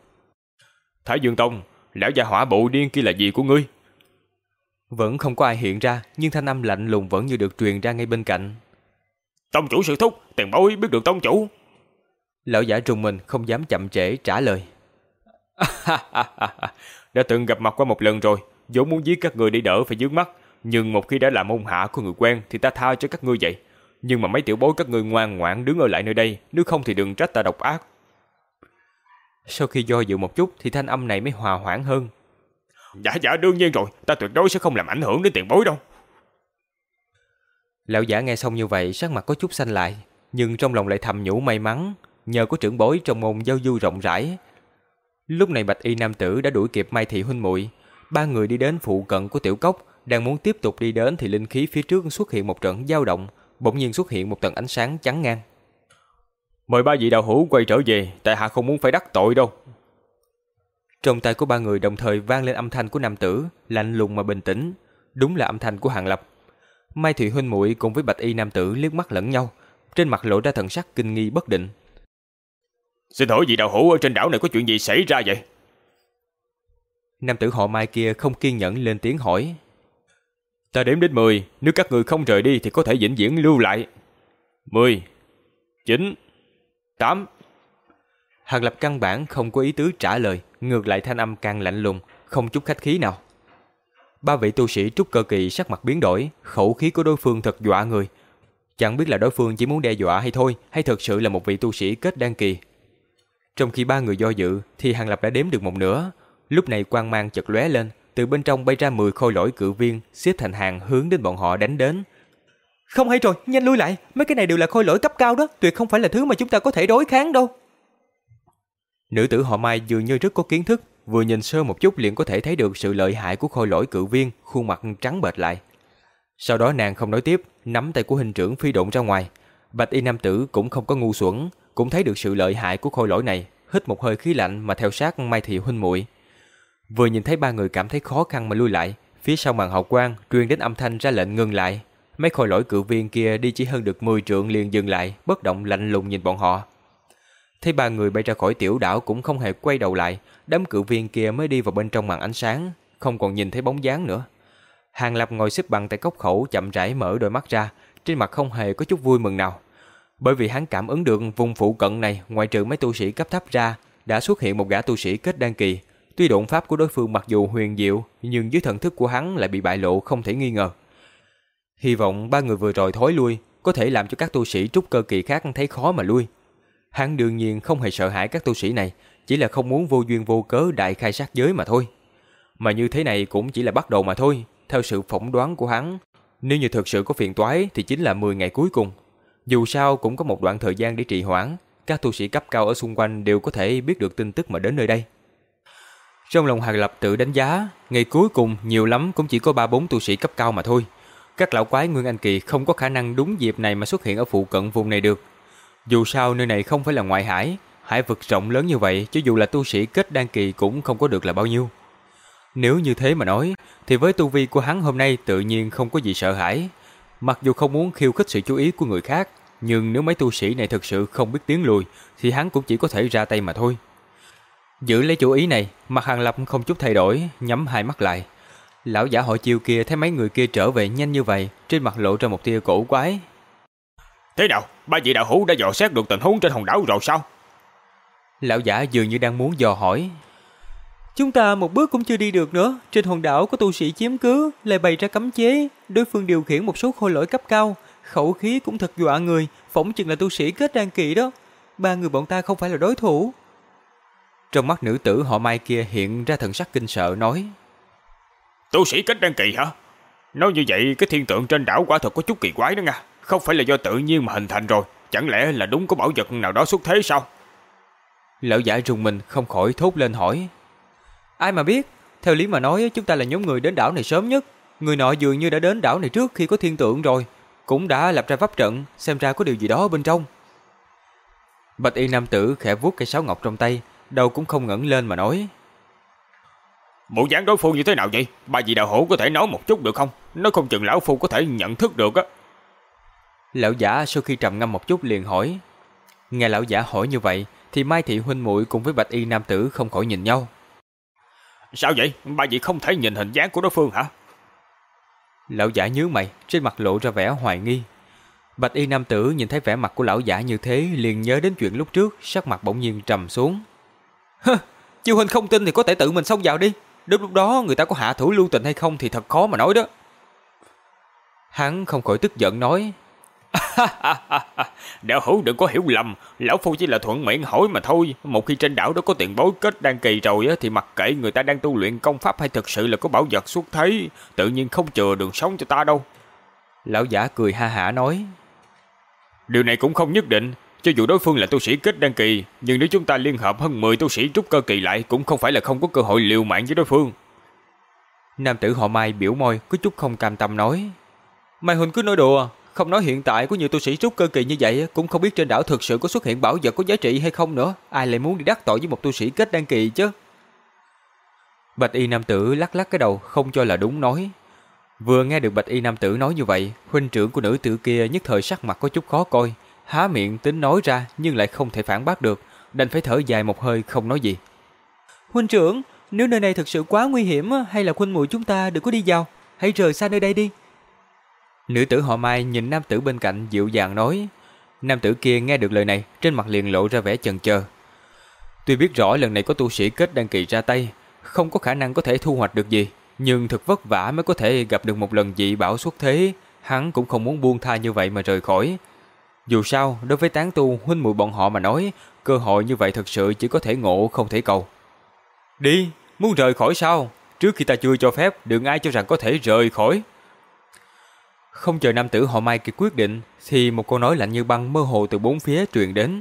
Thái Dương Tông, lão già hỏa bộ điên kia là gì của ngươi? Vẫn không có ai hiện ra, nhưng thanh âm lạnh lùng vẫn như được truyền ra ngay bên cạnh. Tông chủ sự thúc, tiền bối biết được tông chủ. Lão giả trùng mình không dám chậm trễ trả lời. đã từng gặp mặt qua một lần rồi, vốn muốn giết các người để đỡ phải dướng mắt, nhưng một khi đã làm môn hạ của người quen thì ta tha cho các ngươi vậy. Nhưng mà mấy tiểu bối các ngươi ngoan ngoãn đứng ở lại nơi đây, nếu không thì đừng trách ta độc ác. Sau khi do dự một chút thì thanh âm này mới hòa hoãn hơn. Dạ dạ đương nhiên rồi, ta tuyệt đối sẽ không làm ảnh hưởng đến tiền bối đâu. Lão giả nghe xong như vậy sắc mặt có chút xanh lại, nhưng trong lòng lại thầm nhủ may mắn, nhờ có trưởng bối trong môn giao du rộng rãi. Lúc này bạch y nam tử đã đuổi kịp Mai Thị huynh muội ba người đi đến phụ cận của tiểu cốc, đang muốn tiếp tục đi đến thì linh khí phía trước xuất hiện một trận dao động, bỗng nhiên xuất hiện một tầng ánh sáng chắn ngang. Mời ba vị đạo hữu quay trở về, tại hạ không muốn phải đắc tội đâu. Trong tay của ba người đồng thời vang lên âm thanh của nam tử, lạnh lùng mà bình tĩnh, đúng là âm thanh của Hàng Lập. Mai Thụy huynh muội cùng với Bạch Y nam tử liếc mắt lẫn nhau, trên mặt lộ ra thần sắc kinh nghi bất định. Xin hỏi vị đạo hữu ở trên đảo này có chuyện gì xảy ra vậy? Nam tử họ Mai kia không kiên nhẫn lên tiếng hỏi. Ta đếm đến 10, nếu các người không rời đi thì có thể vĩnh viễn lưu lại. 10, 9, 8. Hàng Lập căn bản không có ý tứ trả lời, ngược lại thanh âm càng lạnh lùng, không chút khách khí nào. Ba vị tu sĩ trúc cơ kỳ sắc mặt biến đổi, khẩu khí của đối phương thật dọa người. Chẳng biết là đối phương chỉ muốn đe dọa hay thôi, hay thật sự là một vị tu sĩ kết đan kỳ. Trong khi ba người do dự, thì Hàng Lập đã đếm được một nửa. Lúc này quang mang chợt lóe lên, từ bên trong bay ra 10 khôi lỗi cự viên, xếp thành hàng hướng đến bọn họ đánh đến. Không hay rồi, nhanh lui lại, mấy cái này đều là khôi lỗi cấp cao đó, tuyệt không phải là thứ mà chúng ta có thể đối kháng đâu. Nữ tử họ Mai dường như rất có kiến thức, vừa nhìn sơ một chút liền có thể thấy được sự lợi hại của khôi lỗi cự viên, khuôn mặt trắng bệch lại. Sau đó nàng không nói tiếp, nắm tay của hình trưởng phi độn ra ngoài. Bạch y nam tử cũng không có ngu xuẩn, cũng thấy được sự lợi hại của khôi lỗi này, hít một hơi khí lạnh mà theo sát Mai Thị huynh muội. Vừa nhìn thấy ba người cảm thấy khó khăn mà lui lại, phía sau màn hào quang truyền đến âm thanh ra lệnh ngừng lại. Mấy khôi lỗi cự viên kia đi chỉ hơn được 10 trượng liền dừng lại, bất động lạnh lùng nhìn bọn họ. Thấy ba người bay ra khỏi tiểu đảo cũng không hề quay đầu lại, đám cự viên kia mới đi vào bên trong màn ánh sáng, không còn nhìn thấy bóng dáng nữa. Hàng Lập ngồi xếp bằng tại cốc khẩu chậm rãi mở đôi mắt ra, trên mặt không hề có chút vui mừng nào. Bởi vì hắn cảm ứng được vùng phụ cận này ngoại trừ mấy tu sĩ cấp thấp ra, đã xuất hiện một gã tu sĩ kết đan kỳ. Tuy độn pháp của đối phương mặc dù huyền diệu, nhưng dưới thần thức của hắn lại bị bại lộ không thể nghi ngờ. Hy vọng ba người vừa rồi thối lui, có thể làm cho các tu sĩ trúc cơ kỳ khác thấy khó mà lui. Hắn đương nhiên không hề sợ hãi các tu sĩ này, chỉ là không muốn vô duyên vô cớ đại khai sát giới mà thôi. Mà như thế này cũng chỉ là bắt đầu mà thôi, theo sự phỏng đoán của hắn. Nếu như thực sự có phiền toái thì chính là 10 ngày cuối cùng. Dù sao cũng có một đoạn thời gian để trì hoãn, các tu sĩ cấp cao ở xung quanh đều có thể biết được tin tức mà đến nơi đây. Trong lòng Hàng Lập tự đánh giá, ngày cuối cùng nhiều lắm cũng chỉ có 3-4 tu sĩ cấp cao mà thôi. Các lão quái Nguyên Anh Kỳ không có khả năng đúng dịp này mà xuất hiện ở phụ cận vùng này được. Dù sao nơi này không phải là ngoại hải, hải vực rộng lớn như vậy cho dù là tu sĩ kết đan kỳ cũng không có được là bao nhiêu. Nếu như thế mà nói, thì với tu vi của hắn hôm nay tự nhiên không có gì sợ hãi. Mặc dù không muốn khiêu khích sự chú ý của người khác, nhưng nếu mấy tu sĩ này thực sự không biết tiến lùi, thì hắn cũng chỉ có thể ra tay mà thôi. Giữ lấy chủ ý này, mặt hàng lập không chút thay đổi, nhắm hai mắt lại. Lão giả hội chiêu kia thấy mấy người kia trở về nhanh như vậy, trên mặt lộ ra một tia cổ quái. Thế nào, ba vị đạo hữu đã dò xét được tình huống trên hòn đảo rồi sao? Lão giả dường như đang muốn dò hỏi. Chúng ta một bước cũng chưa đi được nữa, trên hòn đảo có tu sĩ chiếm cứ, lại bày ra cấm chế, đối phương điều khiển một số khôi lỗi cấp cao, khẩu khí cũng thật dọa người, phỏng chừng là tu sĩ kết đan kỳ đó. Ba người bọn ta không phải là đối thủ. Trong mắt nữ tử họ Mai kia hiện ra thần sắc kinh sợ nói. Tu sĩ kết đan kỳ hả? Nói như vậy cái thiên tượng trên đảo quả thật có chút kỳ quái đó nha. Không phải là do tự nhiên mà hình thành rồi. Chẳng lẽ là đúng có bảo vật nào đó xuất thế sao? Lão giả rùng mình không khỏi thốt lên hỏi. Ai mà biết, theo lý mà nói chúng ta là nhóm người đến đảo này sớm nhất. Người nọ dường như đã đến đảo này trước khi có thiên tượng rồi. Cũng đã lập ra pháp trận, xem ra có điều gì đó bên trong. Bạch y nam tử khẽ vuốt cây sáo ngọc trong tay, đầu cũng không ngẩng lên mà nói. Bộ dáng đối phương như thế nào vậy? Ba vị đạo hữu có thể nói một chút được không? Nó không chừng lão phu có thể nhận thức được á. Lão giả sau khi trầm ngâm một chút liền hỏi. Nghe lão giả hỏi như vậy, thì Mai Thị huynh muội cùng với Bạch Y nam tử không khỏi nhìn nhau. Sao vậy? Ba vị không thể nhìn hình dáng của đối phương hả? Lão giả nhớ mày, trên mặt lộ ra vẻ hoài nghi. Bạch Y nam tử nhìn thấy vẻ mặt của lão giả như thế, liền nhớ đến chuyện lúc trước, sắc mặt bỗng nhiên trầm xuống. Hơ, chiêu huynh không tin thì có thể tự mình xông vào đi. Đến lúc đó người ta có hạ thủ lưu tình hay không thì thật khó mà nói đó. Hắn không khỏi tức giận nói. Đạo hữu đừng có hiểu lầm, lão phu chỉ là thuận miệng hỏi mà thôi. Một khi trên đảo đó có tiền bối kết đan kỳ rồi thì mặc kệ người ta đang tu luyện công pháp hay thực sự là có bảo vật xuất thế, tự nhiên không chừa đường sống cho ta đâu. Lão giả cười ha hả nói. Điều này cũng không nhất định, cho dù đối phương là tu sĩ kết đăng kỳ, nhưng nếu chúng ta liên hợp hơn 10 tu sĩ trúc cơ kỳ lại cũng không phải là không có cơ hội liều mạng với đối phương. Nam tử họ Mai biểu môi, có chút không cam tâm nói. Mai Huynh cứ nói đùa, không nói hiện tại có nhiều tu sĩ trúc cơ kỳ như vậy cũng không biết trên đảo thực sự có xuất hiện bảo vật có giá trị hay không nữa. Ai lại muốn đi đắc tội với một tu sĩ kết đăng kỳ chứ? Bạch y nam tử lắc lắc cái đầu không cho là đúng nói. Vừa nghe được bạch y nam tử nói như vậy, huynh trưởng của nữ tử kia nhất thời sắc mặt có chút khó coi, há miệng tính nói ra nhưng lại không thể phản bác được, đành phải thở dài một hơi không nói gì. Huynh trưởng, nếu nơi này thực sự quá nguy hiểm hay là huynh muội chúng ta đừng có đi vào, hãy rời xa nơi đây đi. Nữ tử họ Mai nhìn nam tử bên cạnh dịu dàng nói. Nam tử kia nghe được lời này, trên mặt liền lộ ra vẻ chần chờ. Tuy biết rõ lần này có tu sĩ kết đăng kỳ ra tay, không có khả năng có thể thu hoạch được gì, nhưng thực vất vả mới có thể gặp được một lần dị bảo xuất thế, hắn cũng không muốn buông tha như vậy mà rời khỏi. Dù sao, đối với tán tu huynh muội bọn họ mà nói, cơ hội như vậy thật sự chỉ có thể ngộ không thể cầu. Đi, muốn rời khỏi sao? Trước khi ta chưa cho phép, đừng ai cho rằng có thể rời khỏi. Không chờ nam tử họ Mai kịp quyết định, thì một câu nói lạnh như băng mơ hồ từ bốn phía truyền đến.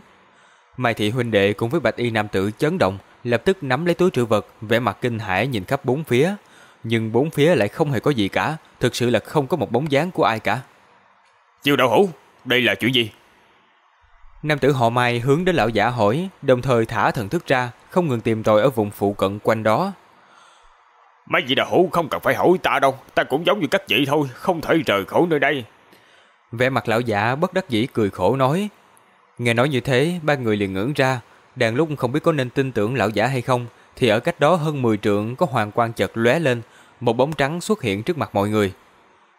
Mai thị huynh đệ cùng với bạch y nam tử chấn động, lập tức nắm lấy túi trữ vật, vẻ mặt kinh hãi nhìn khắp bốn phía. Nhưng bốn phía lại không hề có gì cả, thực sự là không có một bóng dáng của ai cả. Chiêu đạo hữu, đây là chuyện gì? Nam tử họ Mai hướng đến lão giả hỏi, đồng thời thả thần thức ra, không ngừng tìm tòi ở vùng phụ cận quanh đó. Mấy vị đạo hữu không cần phải hỏi ta đâu, ta cũng giống như các vị thôi, không thể rời khỏi nơi đây. Vẻ mặt lão giả bất đắc dĩ cười khổ nói. Nghe nói như thế, ba người liền ngưỡng ra, đang lúc không biết có nên tin tưởng lão giả hay không, thì ở cách đó hơn 10 trượng có hoàng quang chợt lóe lên, một bóng trắng xuất hiện trước mặt mọi người.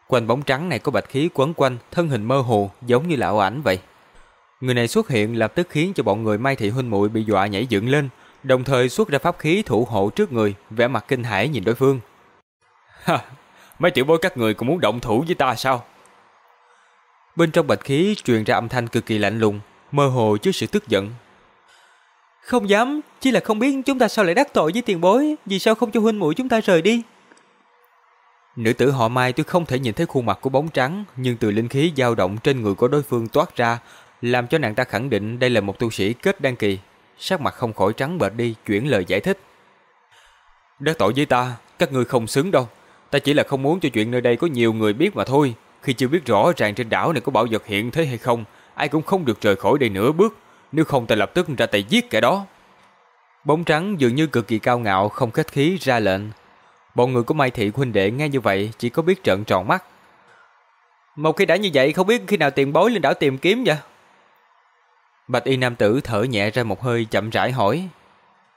Quanh bóng trắng này có bạch khí quấn quanh, thân hình mơ hồ giống như lão ảnh vậy. Người này xuất hiện lập tức khiến cho bọn người Mai Thị huynh muội bị dọa nhảy dựng lên, đồng thời xuất ra pháp khí thủ hộ trước người, vẻ mặt kinh hãi nhìn đối phương. Ha, mấy tiểu bối các người cũng muốn động thủ với ta sao? Bên trong bạch khí truyền ra âm thanh cực kỳ lạnh lùng, mơ hồ trước sự tức giận. Không dám, chỉ là không biết chúng ta sao lại đắc tội với tiền bối, vì sao không cho huynh muội chúng ta rời đi. Nữ tử họ Mai tôi không thể nhìn thấy khuôn mặt của bóng trắng, nhưng từ linh khí dao động trên người của đối phương toát ra, làm cho nàng ta khẳng định đây là một tu sĩ kết đăng kỳ. Sắc mặt không khỏi trắng bệch đi, chuyển lời giải thích. Đắc tội với ta, các ngươi không xứng đâu. Ta chỉ là không muốn cho chuyện nơi đây có nhiều người biết mà thôi. Khi chưa biết rõ ràng trên đảo này có bảo vật hiện thế hay không, ai cũng không được rời khỏi đây nửa bước. Nếu không ta lập tức ra tay giết kẻ đó. Bóng trắng dường như cực kỳ cao ngạo, không khách khí ra lệnh. Bọn người của Mai Thị huynh đệ nghe như vậy chỉ có biết trợn tròn mắt. Một khi đã như vậy không biết khi nào tiền bối lên đảo tìm kiếm vậy? Bạch y nam tử thở nhẹ ra một hơi chậm rãi hỏi.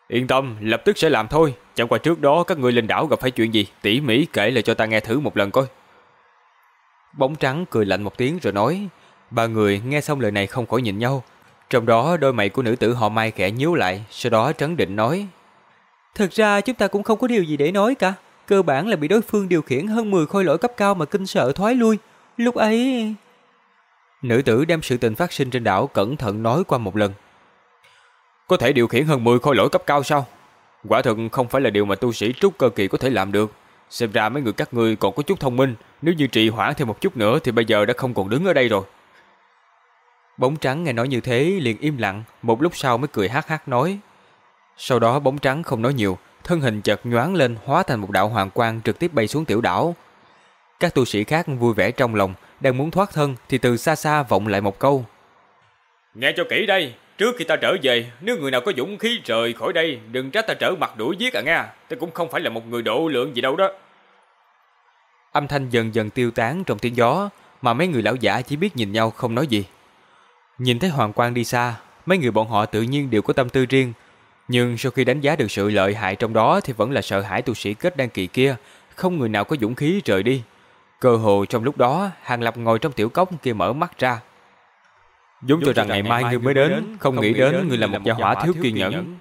Yên tâm, lập tức sẽ làm thôi. Chẳng qua trước đó các ngươi lên đảo gặp phải chuyện gì, tỉ mỉ kể lại cho ta nghe thử một lần coi. Bóng trắng cười lạnh một tiếng rồi nói. Ba người nghe xong lời này không khỏi nhìn nhau. Trong đó đôi mày của nữ tử họ Mai khẽ nhíu lại, sau đó trấn định nói. Thực ra chúng ta cũng không có điều gì để nói cả. Cơ bản là bị đối phương điều khiển hơn 10 khôi lỗi cấp cao mà kinh sợ thoái lui. Lúc ấy... Nữ tử đem sự tình phát sinh trên đảo cẩn thận nói qua một lần. Có thể điều khiển hơn 10 khôi lỗi cấp cao sao? Quả thực không phải là điều mà tu sĩ trúc cơ kỳ có thể làm được. Xem ra mấy người các ngươi còn có chút thông minh, nếu như trì hoãn thêm một chút nữa thì bây giờ đã không còn đứng ở đây rồi. Bóng trắng nghe nói như thế liền im lặng, một lúc sau mới cười hát hát nói. Sau đó bóng trắng không nói nhiều, thân hình chợt nhoáng lên hóa thành một đạo hoàng quang trực tiếp bay xuống tiểu đảo. Các tu sĩ khác vui vẻ trong lòng, đang muốn thoát thân thì từ xa xa vọng lại một câu. Nghe cho kỹ đây, trước khi ta trở về, nếu người nào có dũng khí rời khỏi đây, đừng trách ta trở mặt đuổi giết à nghe, ta cũng không phải là một người độ lượng gì đâu đó. Âm thanh dần dần tiêu tán trong tiếng gió, mà mấy người lão giả chỉ biết nhìn nhau không nói gì. Nhìn thấy hoàng quang đi xa, mấy người bọn họ tự nhiên đều có tâm tư riêng, nhưng sau khi đánh giá được sự lợi hại trong đó thì vẫn là sợ hãi tu sĩ kết đăng kỳ kia, không người nào có dũng khí rời đi. Cơ hồ trong lúc đó, Hàng Lập ngồi trong tiểu cốc kia mở mắt ra. Giống cho rằng ngày mai ngươi mới đến, không nghĩ đến ngươi là một gia hỏa thiếu kiên nhẫn.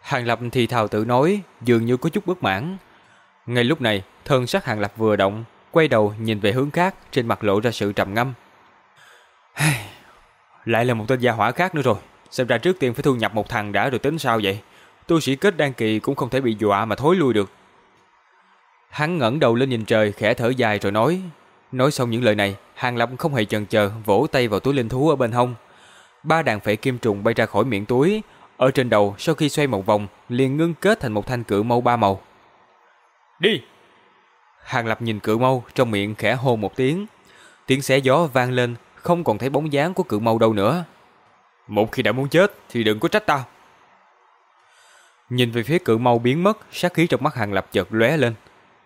Hàng Lập thì thào tự nói, dường như có chút bất mãn. Ngay lúc này, thân sắc Hàng Lập vừa động, quay đầu nhìn về hướng khác, trên mặt lộ ra sự trầm ngâm. Lại là một tên gia hỏa khác nữa rồi. Xem ra trước tiên phải thu nhập một thằng đã rồi tính sao vậy? Tu sĩ kết đan kỳ cũng không thể bị dọa mà thối lui được. Hắn ngẩng đầu lên nhìn trời khẽ thở dài rồi nói. Nói xong những lời này, Hàng Lập không hề chần chờ vỗ tay vào túi linh thú ở bên hông. Ba đàn phệ kim trùng bay ra khỏi miệng túi. Ở trên đầu sau khi xoay một vòng liền ngưng kết thành một thanh cự mâu ba màu. Đi! Hàng Lập nhìn cự mâu trong miệng khẽ hô một tiếng. Tiếng xé gió vang lên không còn thấy bóng dáng của cự mâu đâu nữa. Một khi đã muốn chết thì đừng có trách ta. Nhìn về phía cự mâu biến mất, sát khí trong mắt Hàng Lập chợt lóe lên.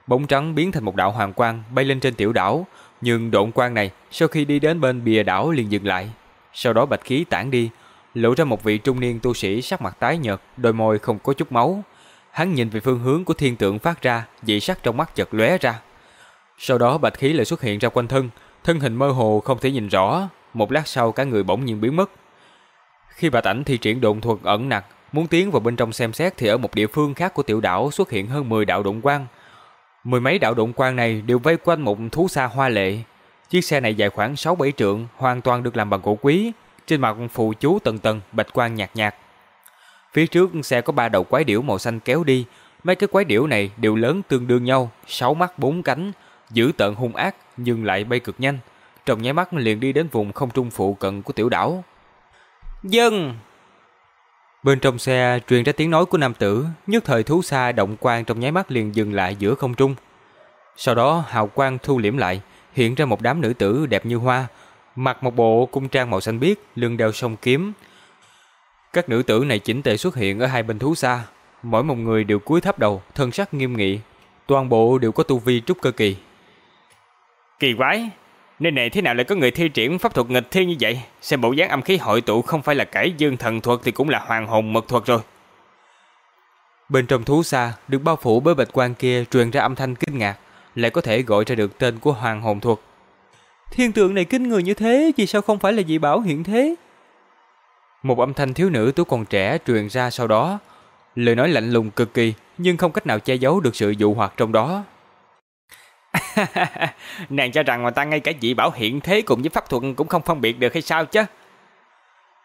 Bóng trắng biến thành một đạo hoàng quang bay lên trên tiểu đảo, nhưng độn quang này sau khi đi đến bên bìa đảo liền dừng lại. Sau đó bạch khí tản đi, lộ ra một vị trung niên tu sĩ sắc mặt tái nhợt, đôi môi không có chút máu. Hắn nhìn về phương hướng của thiên tượng phát ra, dị sắc trong mắt chợt lóe ra. Sau đó bạch khí lại xuất hiện ra quanh thân, thân hình mơ hồ không thể nhìn rõ, một lát sau cả người bỗng nhiên biến mất. Khi bà Tảnh thi triển độn thuật ẩn nặc, muốn tiến vào bên trong xem xét thì ở một địa phương khác của tiểu đảo xuất hiện hơn 10 đạo độn quang, Mười mấy đạo động quang này đều vây quanh một thú xa hoa lệ. Chiếc xe này dài khoảng 6-7 trượng, hoàn toàn được làm bằng gỗ quý, trên mặt phù chú tầng tầng bạch quang nhạt nhạt. Phía trước xe có ba đầu quái điểu màu xanh kéo đi, mấy cái quái điểu này đều lớn tương đương nhau, sáu mắt bốn cánh, dữ tợn hung ác nhưng lại bay cực nhanh. Trong nháy mắt liền đi đến vùng không trung phụ cận của tiểu đảo. Dân! Bên trong xe truyền ra tiếng nói của nam tử, nhất thời thú xa động quang trong nháy mắt liền dừng lại giữa không trung. Sau đó hào quang thu liễm lại, hiện ra một đám nữ tử đẹp như hoa, mặc một bộ cung trang màu xanh biếc, lưng đeo song kiếm. Các nữ tử này chỉnh tề xuất hiện ở hai bên thú xa, mỗi một người đều cúi thấp đầu, thân sắc nghiêm nghị, toàn bộ đều có tu vi trúc cơ kỳ. Kỳ quái, nơi này thế nào lại có người thi triển pháp thuật nghịch thiên như vậy? Xem bộ dáng âm khí hội tụ không phải là cải dương thần thuật thì cũng là hoàng hồn mật thuật rồi. Bên trong thú xa, được bao phủ bởi bạch quan kia truyền ra âm thanh kinh ngạc, lại có thể gọi ra được tên của hoàng hồn thuật. Thiên tượng này kinh người như thế, vì sao không phải là dị bảo hiện thế? Một âm thanh thiếu nữ tuổi còn trẻ truyền ra sau đó, lời nói lạnh lùng cực kỳ, nhưng không cách nào che giấu được sự dụ hoặc trong đó. Nàng cho rằng mà ta ngay cả dị bảo hiện thế cùng với pháp thuật cũng không phân biệt được hay sao chứ?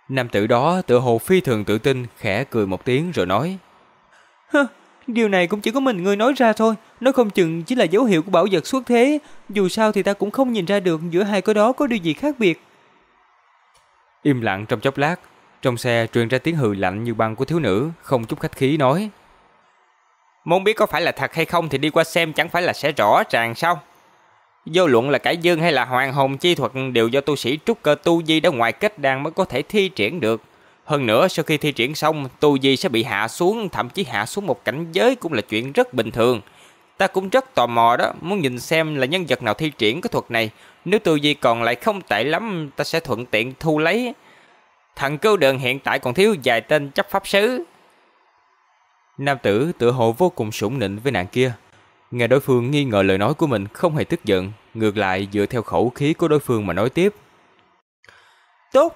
Nam tử đó tự hồ phi thường tự tin, khẽ cười một tiếng rồi nói. Hơ, điều này cũng chỉ có mình ngươi nói ra thôi, nó không chừng chỉ là dấu hiệu của bảo vật xuất thế, dù sao thì ta cũng không nhìn ra được giữa hai cái đó có điều gì khác biệt. Im lặng trong chốc lát, trong xe truyền ra tiếng hừ lạnh như băng của thiếu nữ, không chút khách khí nói. Muốn biết có phải là thật hay không thì đi qua xem chẳng phải là sẽ rõ ràng sao? Vô luận là cải dương hay là hoàng hồn chi thuật đều do tu sĩ trúc cơ tu di đã ngoài kết đan mới có thể thi triển được. Hơn nữa sau khi thi triển xong, tu di sẽ bị hạ xuống, thậm chí hạ xuống một cảnh giới cũng là chuyện rất bình thường. Ta cũng rất tò mò đó, muốn nhìn xem là nhân vật nào thi triển cái thuật này. Nếu tu di còn lại không tệ lắm, ta sẽ thuận tiện thu lấy. Thần cưu đường hiện tại còn thiếu vài tên chấp pháp sứ. Nam tử tự hồ vô cùng sủng nịnh với nàng kia. Nghe đối phương nghi ngờ lời nói của mình không hề tức giận, ngược lại dựa theo khẩu khí của đối phương mà nói tiếp. Tốt,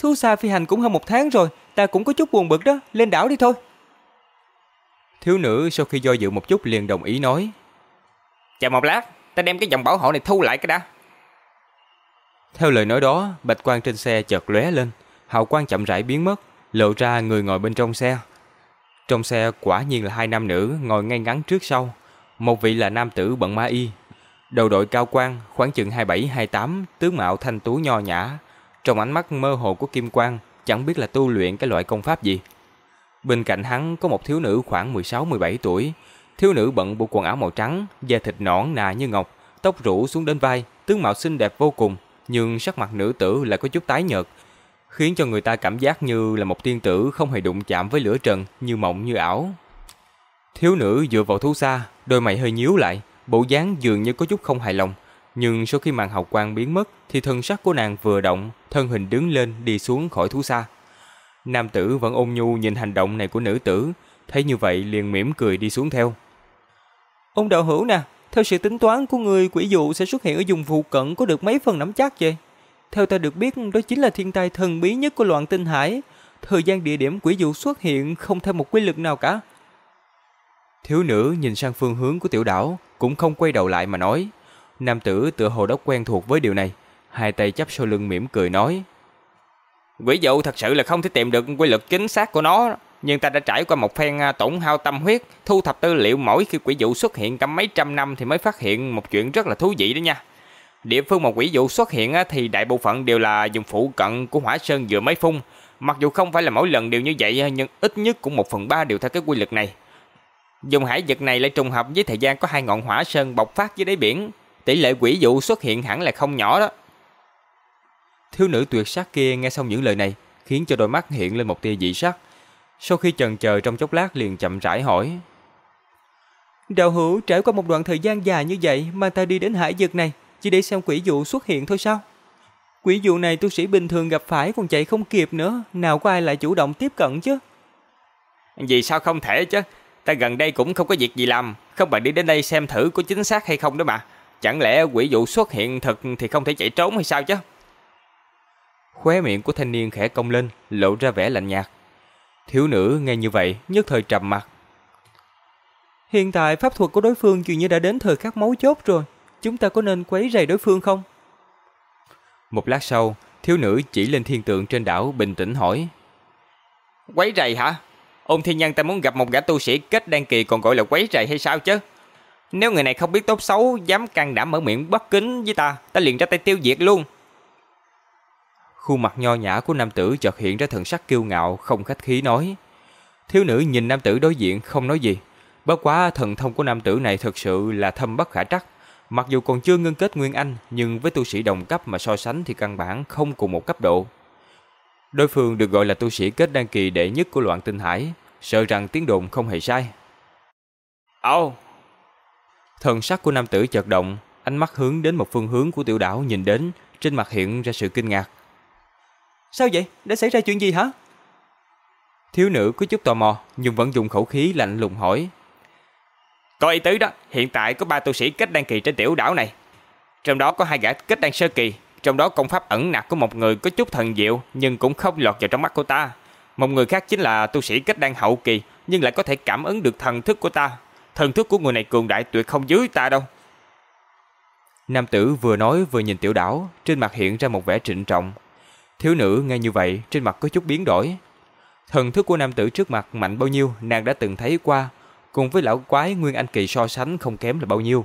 thu xa phi hành cũng hơn một tháng rồi, ta cũng có chút buồn bực đó, lên đảo đi thôi. Thiếu nữ sau khi do dự một chút liền đồng ý nói. Chờ một lát, ta đem cái dòng bảo hộ này thu lại cái đã. Theo lời nói đó, bạch quang trên xe chợt lóe lên, hào quang chậm rãi biến mất, lộ ra người ngồi bên trong xe. Trong xe quả nhiên là hai nam nữ ngồi ngay ngắn trước sau. Một vị là nam tử bận ma y, đầu đội cao quan, khoảng chừng 27-28, tướng mạo thanh tú nho nhã. Trong ánh mắt mơ hồ của kim quang, chẳng biết là tu luyện cái loại công pháp gì. Bên cạnh hắn có một thiếu nữ khoảng 16-17 tuổi. Thiếu nữ bận bộ quần áo màu trắng, da thịt nõn nà như ngọc, tóc rủ xuống đến vai, tướng mạo xinh đẹp vô cùng, nhưng sắc mặt nữ tử lại có chút tái nhợt, khiến cho người ta cảm giác như là một tiên tử không hề đụng chạm với lửa trần, như mộng như ảo. Thiếu nữ dựa vào thú xa, đôi mày hơi nhíu lại, bộ dáng dường như có chút không hài lòng, nhưng sau khi màn hào quang biến mất thì thân sắc của nàng vừa động, thân hình đứng lên đi xuống khỏi thú xa. Nam tử vẫn ôn nhu nhìn hành động này của nữ tử, thấy như vậy liền mỉm cười đi xuống theo. Ông đạo hữu nè, theo sự tính toán của người quỷ dụ sẽ xuất hiện ở vùng phụ cận có được mấy phần nắm chắc vậy? Theo ta được biết đó chính là thiên tai thần bí nhất của loạn tinh hải. Thời gian địa điểm quỷ dụ xuất hiện không theo một quy luật nào cả. Thiếu nữ nhìn sang phương hướng của tiểu đảo, cũng không quay đầu lại mà nói. Nam tử tựa hồ đã quen thuộc với điều này, hai tay chắp sau lưng mỉm cười nói. Quỷ dụ thật sự là không thể tìm được quy luật chính xác của nó, nhưng ta đã trải qua một phen à, tổn hao tâm huyết, thu thập tư liệu mỗi khi quỷ dụ xuất hiện cả mấy trăm năm thì mới phát hiện một chuyện rất là thú vị đó nha. Địa phương mà quỷ dụ xuất hiện thì đại bộ phận đều là dùng phụ cận của hỏa sơn vừa mới phun. Mặc dù không phải là mỗi lần đều như vậy nhưng ít nhất cũng một phần ba đều theo cái quy luật này. Dùng hải vực này lại trùng hợp với thời gian có hai ngọn hỏa sơn bộc phát dưới đáy biển. Tỷ lệ quỷ dụ xuất hiện hẳn là không nhỏ đó. Thiếu nữ tuyệt sắc kia nghe xong những lời này, khiến cho đôi mắt hiện lên một tia dị sắc. Sau khi chần chờ trong chốc lát liền chậm rãi hỏi. Đạo hữu trải qua một đoạn thời gian dài như vậy mà ta đi đến hải vực này, chỉ để xem quỷ dụ xuất hiện thôi sao? Quỷ dụ này tu sĩ bình thường gặp phải còn chạy không kịp nữa, nào có ai lại chủ động tiếp cận chứ? Vì sao không thể chứ? Ta gần đây cũng không có việc gì làm, không bạn đi đến đây xem thử có chính xác hay không đó mà. Chẳng lẽ quỷ dụ xuất hiện thật thì không thể chạy trốn hay sao chứ? Khóe miệng của thanh niên khẽ cong lên, lộ ra vẻ lạnh nhạt. Thiếu nữ nghe như vậy, nhất thời trầm mặt. Hiện tại pháp thuật của đối phương dường như đã đến thời khắc máu chốt rồi. Chúng ta có nên quấy rầy đối phương không? Một lát sau, thiếu nữ chỉ lên thiên tượng trên đảo bình tĩnh hỏi. Quấy rầy hả? Ôn thiên nhân ta muốn gặp một gã tu sĩ kết đan kỳ còn gọi là quấy rầy hay sao chứ? Nếu người này không biết tốt xấu, dám can đảm mở miệng bất kính với ta, ta liền ra tay tiêu diệt luôn. Khuôn mặt nho nhã của nam tử chợt hiện ra thần sắc kiêu ngạo, không khách khí nói. Thiếu nữ nhìn nam tử đối diện không nói gì. Bất quá thần thông của nam tử này thực sự là thâm bất khả trắc. Mặc dù còn chưa ngưng kết Nguyên Anh, nhưng với tu sĩ đồng cấp mà so sánh thì căn bản không cùng một cấp độ. Đối phương được gọi là tu sĩ kết đan kỳ đệ nhất của loạn tinh hải, sợ rằng tiếng đồn không hề sai. Ồ! Oh. Thần sắc của nam tử chợt động, ánh mắt hướng đến một phương hướng của tiểu đảo nhìn đến, trên mặt hiện ra sự kinh ngạc. Sao vậy? Đã xảy ra chuyện gì hả? Thiếu nữ có chút tò mò, nhưng vẫn dùng khẩu khí lạnh lùng hỏi. Có ý tứ đó, hiện tại có ba tu sĩ kết đan kỳ trên tiểu đảo này. Trong đó có hai gã kết đan sơ kỳ, trong đó công pháp ẩn nặc của một người có chút thần diệu nhưng cũng không lọt vào trong mắt của ta. Một người khác chính là tu sĩ kết đan hậu kỳ nhưng lại có thể cảm ứng được thần thức của ta. Thần thức của người này cường đại tuyệt không dưới ta đâu. Nam tử vừa nói vừa nhìn tiểu đảo, trên mặt hiện ra một vẻ trịnh trọng. Thiếu nữ nghe như vậy, trên mặt có chút biến đổi. Thần thức của nam tử trước mặt mạnh bao nhiêu nàng đã từng thấy qua, cùng với lão quái Nguyên Anh Kỳ so sánh không kém là bao nhiêu.